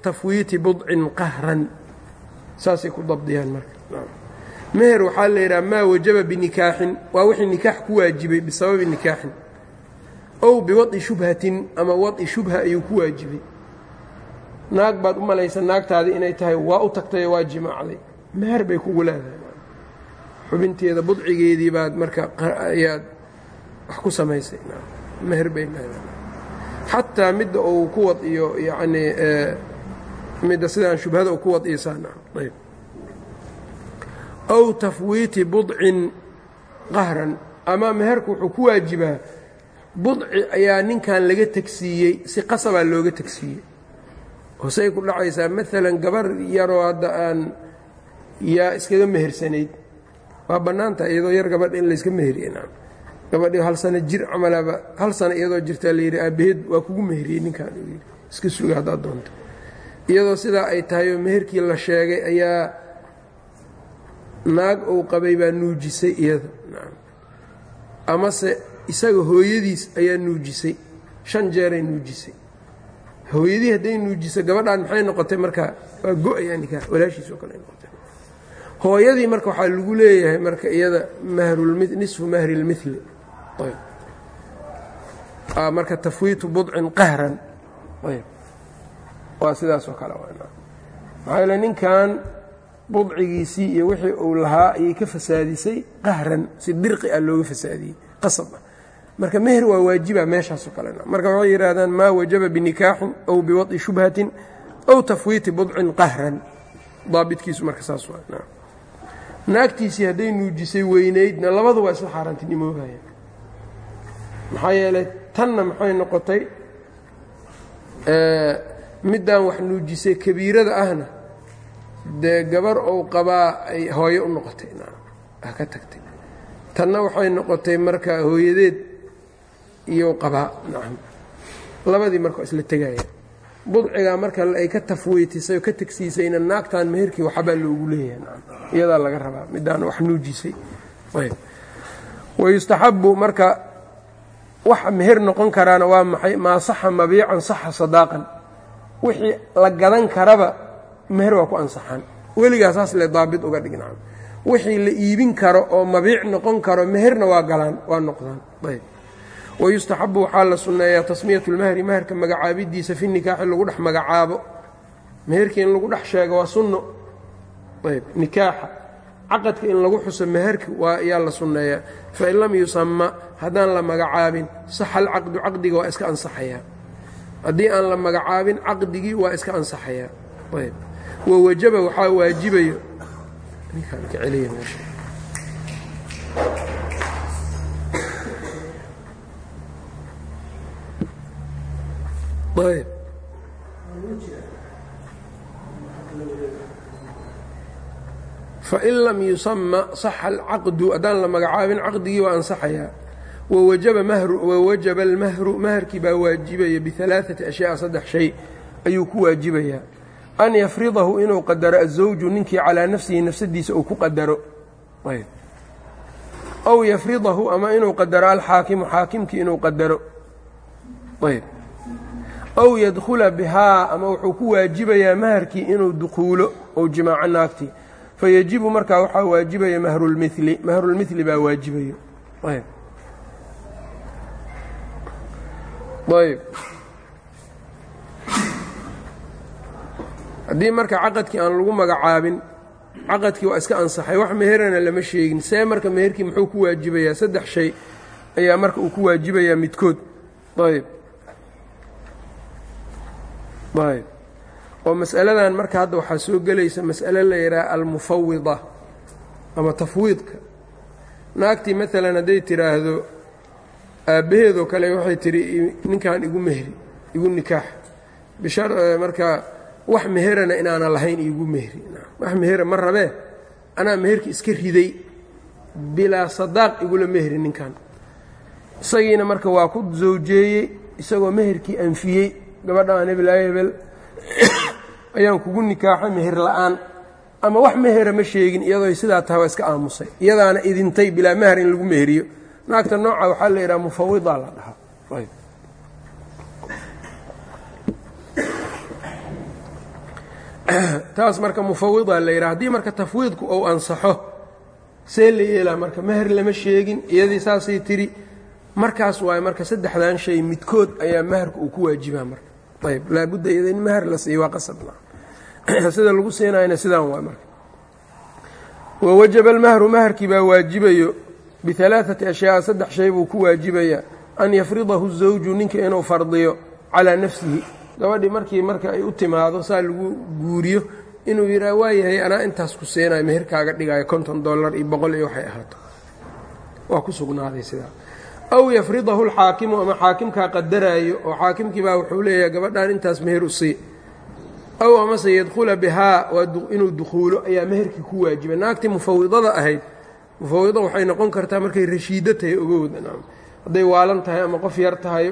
tafwiiti budcin qahran. Saasay ku dabdiyaan marka. Meher waxaa la yidhaha maa wajaba binikaaxin waa wixii nikaax ku waajibay bisababi nikaaxin ow biwad'i shubhatin ama wad'i shubha ayuu ku waajibay. Naag baad u malaysa naagtaadii inay tahay waa u tagtayo waa jimaacday meher bay kugu leedahay. Xubinteeda budcigeedii baad marka ayaad wax ku samaysay. Meher bay leedahay. Xataa midda uu ku wad iyo yacnii midda sidaan shubhada u ku wadiisaana ayb ow tafwiiti budcin qahran. Ama meherku wuxuu ku waajibaa budci ayaa ninkan laga tegsiiyey si qasabaa looga tegsiiyey hoosey ku dhacaysaa maalan gabar yaroo hadda aan yaa iskaga mehersanayd. Waa bannaantaha iyadoo yar gabadh in layska meheriye nacam gabadhii hal sano jir camalaba hal sano iyadoo jirtaa layidhi aabaheed waa kugu meheriyey yidhi iska suga haddaad doonto. Iyadoo sidaa ay tahay oo meherkii la sheegay ayaa naag uu qabay baa nuujisay iyada. Amase isaga hooyadiis ayaa nuujisay. Shan jeeray nuujisay. Hooyadii hadday nuujiso gabadhaan maxay noqotay marka? Waa go'ayaa nikaax walaashiis oo kale ay noqotay. Hooyadii marka waxaa lagu leeyahay marka iyada nisfu mahri اlmili marka tafwiitu budcin qahran. Waa sidaas oo kale maxaa yeele ninkan budcigiisii iyo wixii uu lahaa ayay ka fasaadisay qahran si dirqi ah looga fasaadiyey qasab ah. Marka meher waa waajiba meeshaasoo kale marka waxay yidhaahdaan maa wajaba binikaaxin aw biwaطi shubhatin aw tafwiiti budcin qahran. Daabitkiisu marka saas naagtiisii hadday nuujisay weynaydna labadu waa isla xaaraantinimoobaya maxaa yeelay tanna maxay noqotay middaan wax nuujisay kabiirada ahna dee gabar ou qabaa ay hooyo u noqotay. Ka tagtay. Tanna waxay noqotay marka hooyadeed iyo qabaa. Labadii marka isla tegaya. Budcigaa marka ay ka tafweytisay oo ka tegsiisayna naagtan meherkii waxbaa loogu leeyahay. Iyadaa laga rabaa midaan wax nuujisay. Ayb. Wayustaxabu marka waxa meher noqon karaana waa maxay? Maa saxa mabiican saxa sadaaqan wixii la gadan karaba meher waa ku ansaxaan. Weligaa saas le daabit uga dhignaa wixii la iibin karo oo mabiic noqon karo meherna waa galaan waa noqdaan. Ayb. Wayustaxabu waxaa la sunneeyaa tasmiyat lmahri maherka magacaabidiisa fi nikaaxi lagu dhex magacaabo. Meherkii in lagu dhex sheego waa sunno. Ayb nikaaxa caqadka in lagu xuso meherka waa ayaa la sunneeyaa fain lam yusama haddaan la magacaabin saxa alcaqdu caqdiga waa iska ansaxayaa haddii aan la magacaabin caqdigii waa iska ansaxayaa ayb. Wawajaba waxaa waajibayo. Ayb fain lam yusama saxa alcaqdu haddaan la magacaabin caqdigii waa ansaxayaa wawajaba almahru maharkii baa waajibaya bialaaثati ashyaa saddex shay ayuu ku waajibayaa an yafridahu inuu qadaro azawju ninkii calaa nafsihi nafsadiisa uu ku qadaro aw yafridahu ama inuu qadaro alxaakimu xaakimkii inuu qadaro ayb aw yadkhula bihaa ama wuxuu ku waajibayaa maharkii inuu dukhuulo ou jimaaco naagtii fayajibu markaa waxaa waajibaya mahrulmili mahrulmili baa waajibayo. Ayb. Ayb. Haddii marka caqadkii aan lagu magacaabin caqadkii waa iska ansaxay wax meherana lama sheegin. See marka meherkii muxuu ku waajibayaa saddex shay ayaa marka uu ku waajibayaa midkood. Ayb. Ayb oo mas'aladan marka hadda waxaa soo gelaysa mas'alo la yidhaha almufawida ama tafwiidka. Naagtii maalan hadday tidhaahdo aabbaheedoo kale waxay tidhi ninkan igu mehri igu nikaax. Bishar marka wax meherana inaana lahayn iigu mehri. Wax mehera ma rabee anaa meherki iska riday bilaa sadaaq igula mehri ninkan isagiina marka waa ku zawjeeyey isagoo meherkii anfiyey gabadhaan hebel a hebel ayaan kugu nikaaxay meher la'aan ama wax mehera ma sheegin iyadoo sidaa tahay waa iska aamusay. Iyadaana idintay bilaa meher in lagu meheriyo. Naagta nooca waxaa la yidhaha mufawida la dhahaa. Taas marka mufawida la yidhaha. Haddii marka tafwiidku ou ansaxo see la yeelaa marka meher lama sheegin iyadii saasay tiri markaas waaye marka saddexdan shay midkood ayaa meherka uu ku waajibaa marka. Ayb. Laabudda iyada in meher la siiyo waa qasabna sida lagu siinayna sidaan waay marka. Wawajaba almahru maharkii baa waajibayo bialaaثati ashyaa saddex shay buu ku waajibayaa an yafridahu zawju ninka inuu fardiyo calaa nafsihi. Gabadhii markii marka ay u timaado saa lagu guuriyo inuu yidhaha waayahay anaa intaas ku siinayo meherkaaga dhigaayo konton dollar iyo boqol iyo waxay ahaato. Waa ku sugnaaday sidaa. Aw yafridahu alxaakimu ama xaakimkaa qadaraayo oo xaakimkii baa wuxuu leeyahay gabadhaan intaas meher u sii aw amase yadkhula bihaa inuu dukhuulo ayaa meherkii ku waajiba naagtii mufawidada ahayd mufawida waxay noqon kartaa markay rashiido tahay ogowda hadday waalan tahay ama qof yar tahay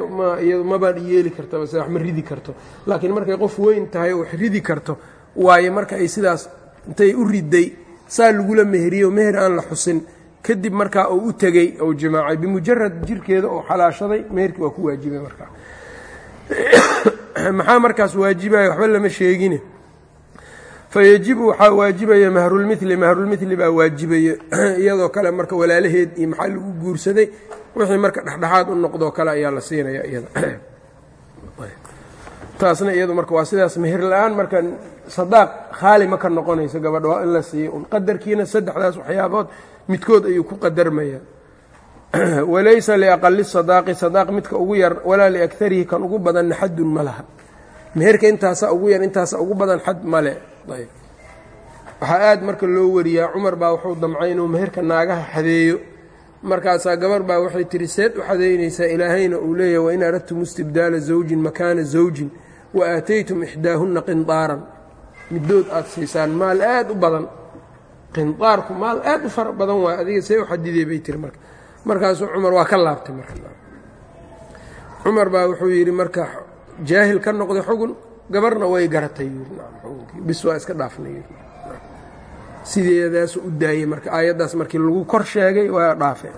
iyadu mabaan yeeli kartaba se wax ma ridi karto laakiin markay qof weyn tahay oo wax ridi karto waayo marka ay sidaas intay u riday saa lagula meheriyo meher aan la xusin kadib markaa uu u tegey ou jimaacay bimujarad jirkeeda oo xalaashaday meherkii waa ku waajibay markaa maxaa markaas waajibaya waxba lama sheegine. Fayajibu waxaa waajibaya mahrulmili mahrulmili baa waajibaya. Iyadoo kale marka walaalaheed iyo maxaa lagu guursaday wixii marka dhexdhexaad u noqdoo kale ayaa la siinaya iyada. Taasna iyadu marka waa sidaas meher la'aan marka sadaaq khaali ma ka noqonayso gabadha in la siiyo un qadarkiina saddexdaas waxyaabood midkood ayuu ku qadarmaya walaysa liaqali sadaaqi sadaaq midka ugu yar walaa liakarihi kan ugu badanna xadun ma laha. Meherka intaasa ugu yar intaasa ugu badan xad male ayb. Waxaa aad marka loo wariyaa cumar baa wuxuu damcay inuu meherka naagaha xadeeyo. Markaasaa gabar baa waxay tihi seed u xadeynaysaa ilaahayna uu leeyahy wain aradtum istibdaala zawjin makaana zawjin wa aataytum ixdaahunna qindaaran. Middood aad siisaan maal aad u badan. Qindaarku maal aad u fara badan waay adiga see u xadidey bay tiri marka markaasuu cumar waa ka laabtay marka. Cumar baa wuxuu yidhi marka jaahil ka noqday xugun gabarna way garatay bis waa iska dhaafnay sideedaasu u daayey marka aayaddaas markii lagu kor sheegay waa dhaafay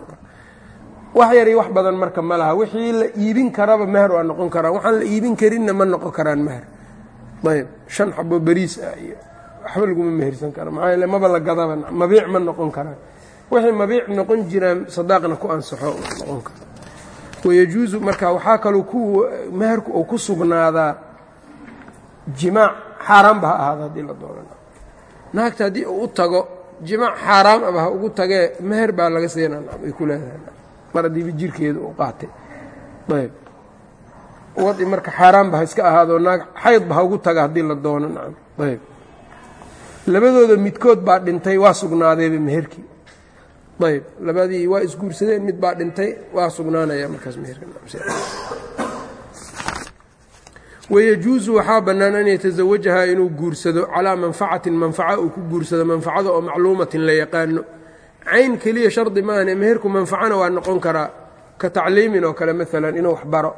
wax yari wax badan marka ma laha. Wixii la iibin karaba meher waa noqon karaan waxaan la iibin karinna ma noqon karaan meher ayb shan xabo beriis ah iyo waxba laguma mehersan karo. Maxaa yeele maba la gadaba mabiic ma noqon karaan wixii mabiic noqon jiraan sadaaqna ku ansaxo noqon karo wayajuusu marka waxaa kaloo ku meherku uu ku sugnaadaa jimaac xaaraanba ha ahaada haddii la doonana naagta haddii uu u tago jimaac xaaraam aba ha ugu tagee meher baa laga siinaa ay ku leedahay. Mar haddiiba jirkeeda uu qaatay. Ayb. Wadi marka xaaraanba ha iska ahaado naag xaydba ha ugu taga haddii la doono nacam ayb. Labadooda midkood baa dhintay waa sugnaadeeba meherkii ayb labadii waa isguursadeen mid baa dhintay waa sugnaanaya markaas meherka. Wayajuusu waxaa bannaan an yatasawajahaa inuu guursado calaa manfacatin manfaca uu ku guursado manfacada oo macluumatin la yaqaano. Cayn keliya shardi maahane meherku manfacana waa noqon karaa ka tacliimin oo kale maalan inuu wax baro.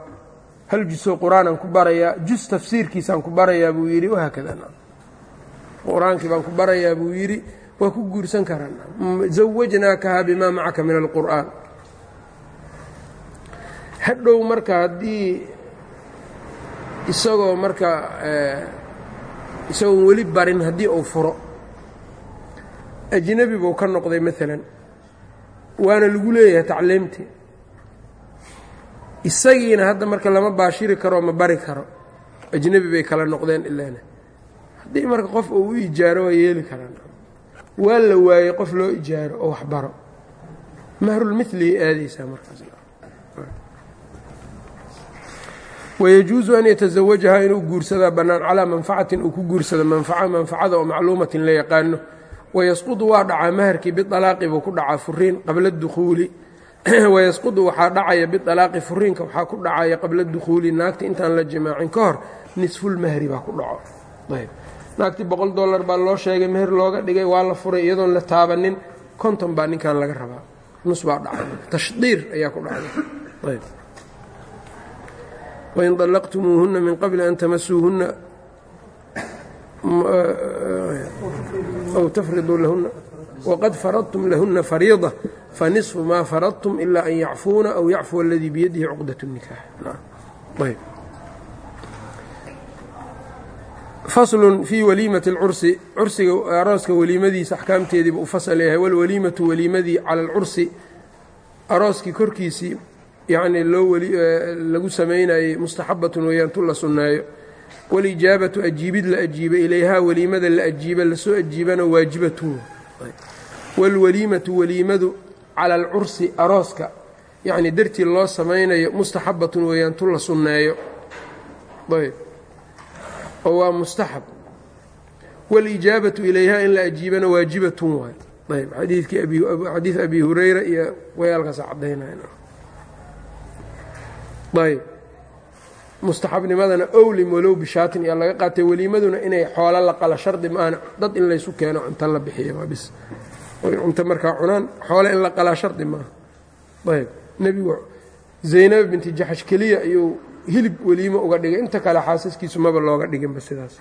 Hal jusoo qur'aanaan ku barayaa jus tafsiirkiisaan ku barayaa buu yidhi wahaakada qur'aankii baan ku barayaa buu yidhi waa ku guursan karaa zawajnaakaha bimaa macaka min alqur'aan. Hadhow marka haddii isagoo marka isagoon weli barin haddii uu furo ajnebi buu ka noqday maalan waana lagu leeyahay tacliimtii isagiina hadda marka lama baashiri karoo ma bari karo ajnebi bay kala noqdeen ilaana haddii marka qof uu u ijaaro waa yeeli karaan waa la waayey qof loo ijaaro oo wax baro mahrulmiliay aadaysaa markaas. Wayajuusu an yatasawajahaa inuu guursadaa bannaan calaa manfacatin uu ku guursado manfaca manfacada oo macluumatin la yaqaano. Wayasqudu waa dhacaa maharkii bialaaqi buu ku dhacaa furiin qabla dukhuuli wayasqudu waxaa dhacaya bialaaqi furiinka waxaa ku dhacaya qabla dukhuuli naagta intaan la jimaacin ka hor nisfulmahri baa ku dhaco naagti boqol dollar baa loo sheegay meher looga dhigay waa la furay iyadoon la taabanin. Konton baa ninkan laga rabaa. Nus baa dhacday tashdiir ayaa ku dhacday wain allaqtumuuhunna min qabli an tamasuuhunna mm, aw tafriduu lahunna wqad faradtum lahuna fariida fanisfu maa faradtum ila an yacfuuna aw yacfuwa aladii biyadihi cuqdat الnikaax faslun fii waliimati اlcursi cursiga arooska weliimadiisa axkaamteediiba u fasal yahay walwaliimatu weliimadii cala alcursi. Arooskii korkiisii yacnii loo lagu samaynayey mustaxabatun weeyaan tu la sunneeyo walijaabatu ajiibid la ajiiba ilayhaa weliimada la ajiiba la soo ajiibana waajibatun waalwaliimatu weliimadu cala alcursi arooska yacnii dartii loo samaynayo mustaxabatun weeyaan tu la sunneeyo. Ayb oo waa mustaxab. Walijaabatu ilayhaa in la ajiibana waajibatun waay. Ayb xadiidkii xadiid abi hurayra iyo wayaalkaas caddaynaya ayb mustaxabnimadana owlim walow bishaatin ayaa laga qaatay weliimaduna inay xoolo la qala shardi maana dad in laysu keeno cunto la bixiya waa bis. Cunto markaa cunaan xoole in la qalaa shardi maaha ayb nebigu zaynaba binti jaxash keliya ayuu hilib weliimo uga dhigay. Inta kale xaasaskiisu maba looga dhiginba sidaas.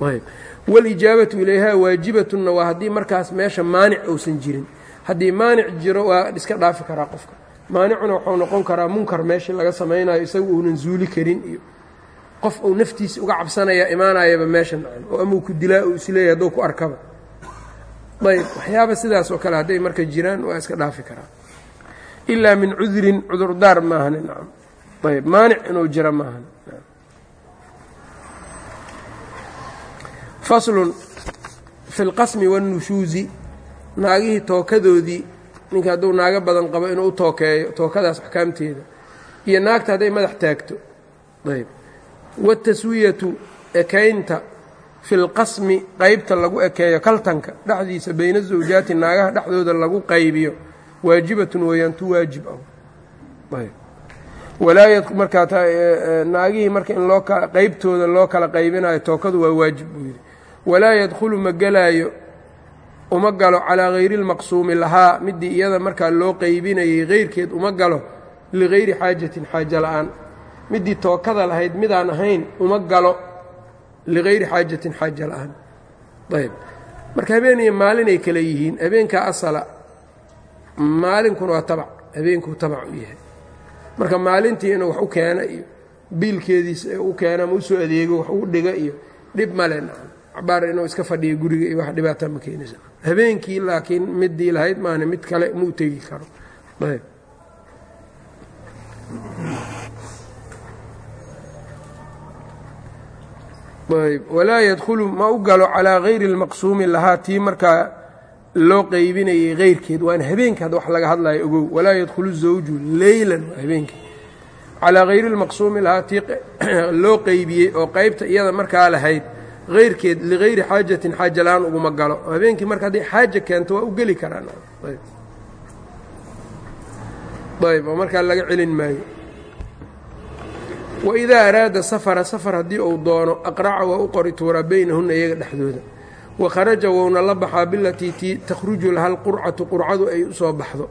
Ayb walijaabatu ilayhaa waajibatunna waa haddii markaas meesha maanic uusan jirin. Haddii maanic jiro waa iska dhaafi karaa qofka. Maanicuna wuxuu noqon karaa munkar meeshii laga samaynayo isagu uunan zuuli karin iyo qof uu naftiisa uga cabsanaya imaanayaba meesha nacan oo amuu ku dilaa uu isleeyahy hadduu ku arkaba. Ayb waxyaaba sidaas oo kale hadday marka jiraan waa iska dhaafi karaa. Ilaa min cudurin cudurdaar maahani nacam ayb maanic inuu jira maahan faslun fi اlqasmi waاnnushuuzi naagihii tookadoodii ninka hadduu naago badan qabo inuu u tookeeyo tookadaas axkaamteeda iyo naagta hadday madax taagto ayb wataswiyatu ekaynta fi lqasmi qaybta lagu ekeeyo kaltanka dhexdiisa bayna zawjaati naagaha dhexdooda lagu qaybiyo waajibatun weeyaan tu waajib ah markaa naagihii marka in loo qaybtooda loo kala qaybinayo tookadu waa waajib buu yidhi. Walaa yadkhulu ma gelaayo uma galo calaa hayri اlmaqsuumi lahaa midii iyada markaa loo qaybinayay heyrkeed uma galo ligayri xaajatin xaajo la'aan. Midii tookada lahayd midaan ahayn uma galo ligayri xaajatin xaajo la'aan. Ayb marka habeen maalinay kale yihiin habeenkaa asala maalinkuna waa tabac habeenkuu tabac u yahay marka maalintii inuu wax u keena iyo biilkeediisa u keena ama u soo adeego wax u dhiga iyo dhib male cabaar inuu iska fadhiyo guriga iyo wax dhibaata ma keenaysa. Habeenkii laakiin midii lahayd maana mid kale ma u tegi karo. Ayb. Ayb. Walaa yadkhulu ma u galo calaa hayri اlmaqsuumi lahaa tii markaa loo qaybinayay heyrkeed waana habeenka hadda wax laga hadlayo ogow walaa yadkhulu zawju leylan waa habeenkii. Calaa hayri اlmaqsuumi lahaa tii loo qeybiyey oo qaybta iyada markaa lahayd heyrkeed ligayri xaajatin xaaja la'aan uguma galo. Habeenkii marka hadday xaaja keento waa u geli karaan. Ayb. Oo markaa laga celin maayo. Waidaa araada safara safar haddii uu doono aqraca waa u qori tuuraa baynahunna iyaga dhexdooda wa kharaja wouna la baxaa bilatii tii takhruju laha alqurcatu qurcadu ay u soo baxdo.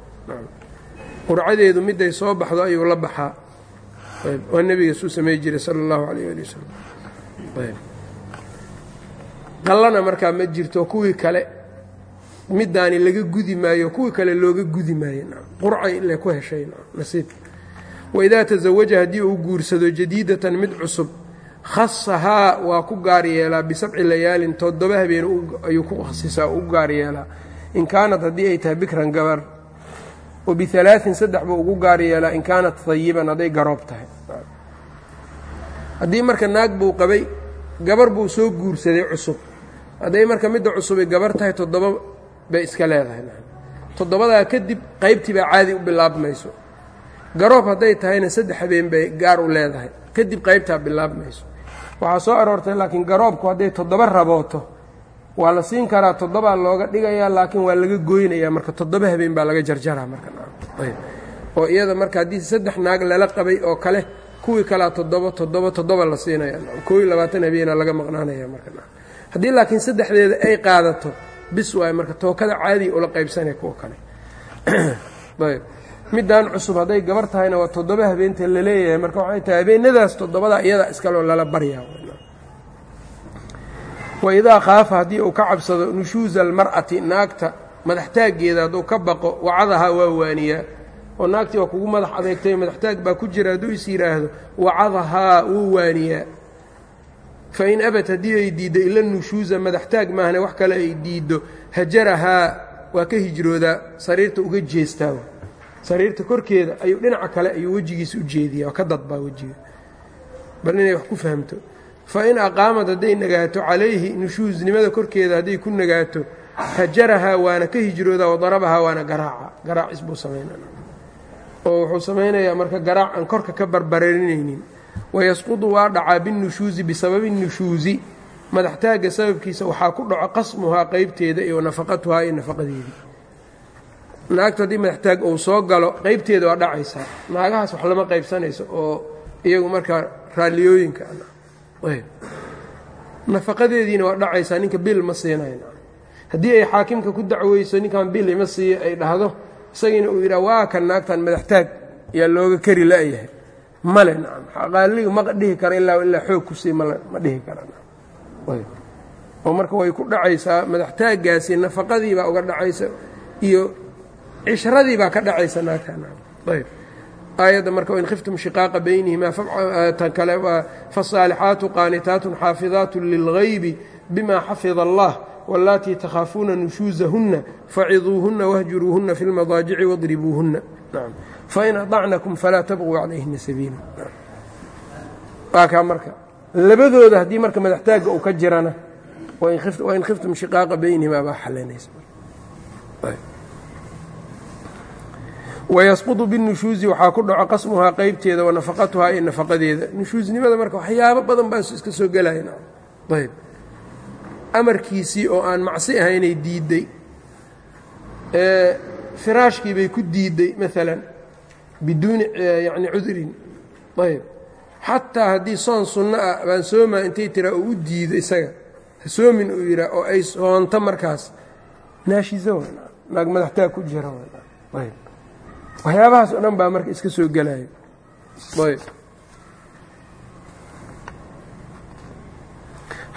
Qurcadeedu miday soo baxdo ayuu la baxaa. Waa nebiga suu samey jiray sala allahu calayh ali wasalam qallana markaa ma jirto kuwii kale. Midaani laga gudi maayo kuwii kale looga gudi maayo. Qurcay ile ku heshay nasiib. Waidaa tasawaja haddii uu guursado jadiidatan mid cusub khasahaa waa ku gaar yeelaa bisabci layaalin toddoba habeen ayuu ku khasisaa u gaar yeelaa. In kaanat haddii ay tahay bikran gabar wa bialaain saddex buu ugu gaar yeelaa in kaanat hayiban hadday garoob tahay. Haddii marka naag buu qabay gabar buu soo guursaday cusub. Hadday marka midda cusubay gabar tahay toddoba bay iska leedahay. Toddobadaa kadib qaybtii baa caadi u bilaabmayso. Garoob hadday tahayna saddex habeen bay gaar u leedahay. Kadib qaybtaa bilaabmayso waxaa soo aroortay laakiin garoobku hadday toddoba rabooto waa la siin karaa toddobaa looga dhigayaa laakiin waa laga goynayaa. Marka toddoba habeen baa laga jarjaraa markaoo iyada marka haddii saddex naag lala qabay oo kale kuwii kalea toddoba toddoba toddoba la siinaya koo iyo labaatan habeena laga maqnaanaya marka. Haddii laakiin saddexdeeda ay qaadato bis waay marka tookada caadiga ula qaybsanaya kuwa kale. Ayb middan cusub hadday gabar tahayna waa toddoba habeenta la leeyahay. Marka waxay tahay habeenadaas toddobada iyada iskaloo lala baryaa. Waidaa khaafa haddii uu ka cabsado nushuusa almar'ati naagta madaxtaaggeeda hadduu ka baqo wacadahaa waa waaniyaa. Oo naagtii waa kugu madax adeegtay madaxtaag baa ku jira hadduu is yidhaahdo wacadahaa wuu waaniyaa. Fa in abad haddii ay diiddo ila nushuusa madaxtaag maahne wax kale ay diiddo hajarahaa waa ka hijroodaa sariirta uga jeestaa sariirta korkeeda ayuu dhinaca kale ayuu wejigiisa u jeediyaa waa ka dadbaa wejiga. Bal inay wax ku fahamto. Fa in aqaamad hadday nagaato calayhi nushuusnimada korkeeda hadday ku nagaato hajarahaa waana ka hijroodaa wadarabahaa waana garaaca. Garaacis buu samaynaa oo wuxuu samaynayaa marka garaac aan korka ka barbaranaynin wayasqudu waa dhacaa binnushuusi bisababi nushuusi. Madaxtaagga sababkiisa waxaa ku dhaco qasmuhaa qeybteeda iyo nafaqatuhaa iyo nafaqadeedii naagta haddii madaxtaag uu soo galo qeybteeda waa dhacaysaa. Naagahaas wax lama qaybsanayso oo iyagu markaa raalliyooyinka nafaqadeediina waa dhacaysaa ninka bil ma siinayn. Haddii ay xaakimka ku dacweyso ninkan bil ima siiyo ay dhahdo isagiina uu yidhaha waa kan naagtan madaxtaag yaa looga kari la-yahay. Male nacam qaaliga ma dhihi kara ilaa ilaa xoog ku sii ma dhihi kara oo marka way ku dhacaysaa madaxtaaggaasi nafaqadii baa uga dhacaysa iyo cishradii baa ka dhacaysa naagtan ayb aayadda marka wain khiftum shiqaaqa baynihimaa tan kale faالصaalixaatu qaanitaatu xaafidaatu lilgaybi bima xafida allah wاllaatii takhaafuuna nushuusahuna faciduuhuna wahjuruuhuna fi اlmadaajici wadribuuhuna fain aطacnakum falaa tabquu calayhina sabiila waa kaa marka labadooda haddii marka madaxtaagga uu ka jirana wain khiftum shiqaaqa baynihimaa baa xalinaysa wayasqudu binnushuusi waxaa ku dhaco qasmuhaa qeybteeda wa nafaqatuhaa iyo nafaqadeeda nushuusnimada marka waxyaabo badan baa iska soo gelayan ayb amarkiisii oo aan macsi ahaynay diidday firaashkii bay ku diidday maalan biduuni yani cudurin ayb xataa haddii soon sunno ah baan soomaa intay tiraa oo u diido isaga hasoomin uu yidhaa oo ay soonto markaas naashiso naag madaxtaag ku jira ayb waxyaabahaas oo dhan baa marka iska soo gelayo ayb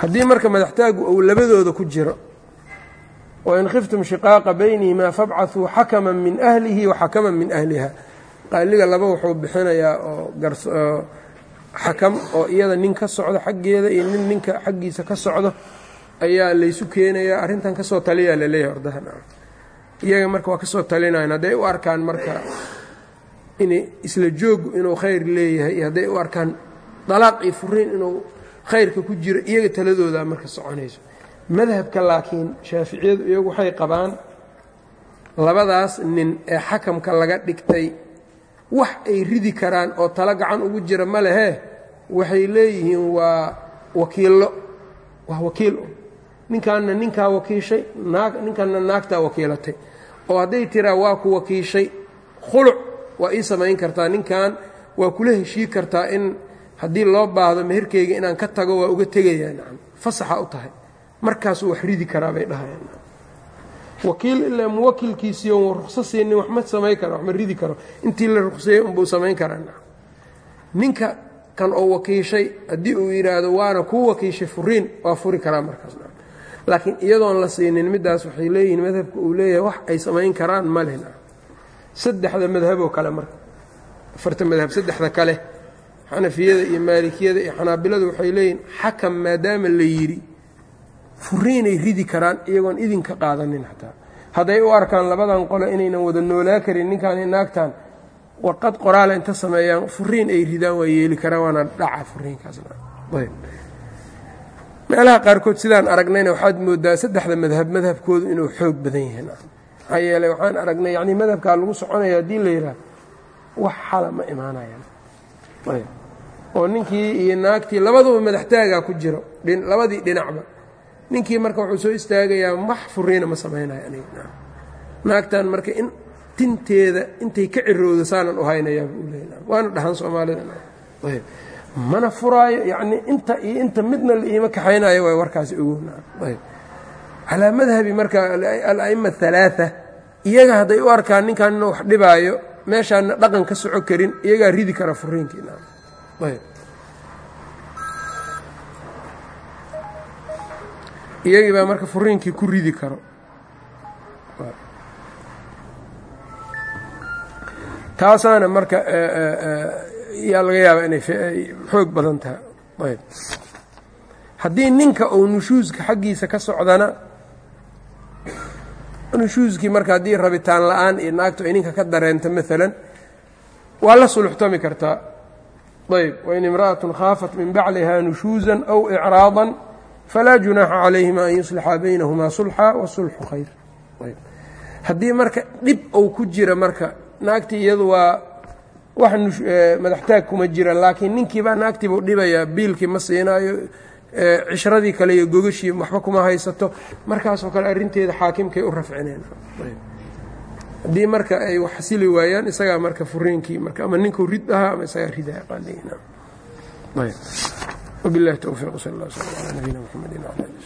haddii marka madaxtaagu uu labadooda ku jiro wain khiftum shiqaaqa baynihimaa fabcaثuu xakaman min ahlihi waxakaman min ahliha. Qaaliga laba wuxuu bixinayaa oo xakam oo iyada nin ka socdo xaggeeda iyo nin ninka xaggiisa ka socdo ayaa laysu keenayaa arrintan ka soo taliyaa la leeyahay ordahan iyaga marka waa ka soo talinayan. Hadday u arkaan marka inay isla joogu inuu khayr leeyahay iyo hadday u arkaan dalaaq iyo furiin inuu khayrka ku jiro iyaga taladoodaa marka soconayso. Madhabka laakiin shaaficiyadu iyagu waxay qabaan labadaas nin ee xakamka laga dhigtay wax ay ridi karaan oo talo gacan ugu jira ma lehee waxay leeyihiin waa wakiillo. Waa wakiil. Ninkaanna ninkaa wakiishay ninkanna naagtaa wakiilatay oo hadday tiraa waa ku wakiishay khuluc waa ii samayn kartaa ninkan waa kula heshii kartaa in haddii loo baahdo meherkeyga inaan ka tago waa uga tegayaa nacam fasaxa u tahay. Markaasuu wax ridi karaa bay dhahayaan. Wakiil ilaa muwakilkiisii on ruqso siinin wax ma samayn karo wax ma ridi karo. Intii la ruqseeyey unbuu samayn karaa nacam. Ninka kan oo wakiishay haddii uu yidhaahdo waana kuu wakiishay furiin waa furi karaa markaas laakiin iyadoon la siinin middaas waxay leeyihiin madhabka uu leeyahay wax ay samayn karaan ma leh saddexda madhaboo kale marka. Afarta madhab saddexda kale. Xanafiyada iyo maalikiyada iyo xanaabiladu waxay leeyihiin xakam maadaama la yidhi furiinay ridi karaan iyagoon idinka qaadanin xataa hadday u arkaan labadan qole inaynan wada noolaa karin ninkaan iyo naagtan warqad qoraala inta sameeyaan furiin ay ridaan waa yeeli karaan waana dhaca furiinkaasayb meelaha qaarkood sidaan aragnayna waxaad moodaa saddexda madhab madhabkoodu inuu xoog badan yahay. Maxaa yeeley waxaan aragnay yacnii madhabkaa lagu soconaya haddii la yidhaah wax xala ma imaanayaan. Oo ninkii iyo naagtii labaduba madaxtaagaa ku jiro labadii dhinacba ninkii marka wuxuu soo istaagayaa wax furiina ma samaynayo naagtan marka in tinteeda intay ka cirowdo saanan u haynayaa buu leeya waana dhahan soomaalida mana furaayo yacnii inta iyo inta midna la iima kaxaynayo way warkaasi ogow ayb. Calaa madhabi marka ala'ima athalaaa iyaga hadday u arkaan ninkan inuu wax dhibaayo meeshaana dhaqan ka soco karin iyagaa ridi kara furiinkii ayb. Iyagii baa marka furiinkii ku ridi karo. Taasaana marka yaa laga yaabaa inay xoog badan tahay. Ayb. Haddii ninka uu nushuuska xaggiisa ka socdana nushuuskii marka haddii rabitaan la'aan iyo naagtu ay ninka ka dareento maalan waa la suluxtami kartaa. Ayb. Wain imra'atun khaafat min bacliha nushuusan aw icraadan falaa junaaxa calayhima an yuslixa baynahumaa sulxa wasulxu khayr. Haddii marka dhib uu ku jira marka naagtii iyadu waa wax madaxtaag kuma jira laakiin ninkiibaa naagtiibuu dhibayaa biilkii ma siinaayo cishradii kale iyo gogashii waxba kuma haysato. Markaasoo kale arrinteeda xaakimkay u rafcineen. Haddii marka ay wax xasili waayaan isagaa marka furiinkii marka ama ninkuu rid ahaa ama isagaa ridaa qaaliina wabilahi towfiiq sal allah sl ala nabiyina mxamedi wala ali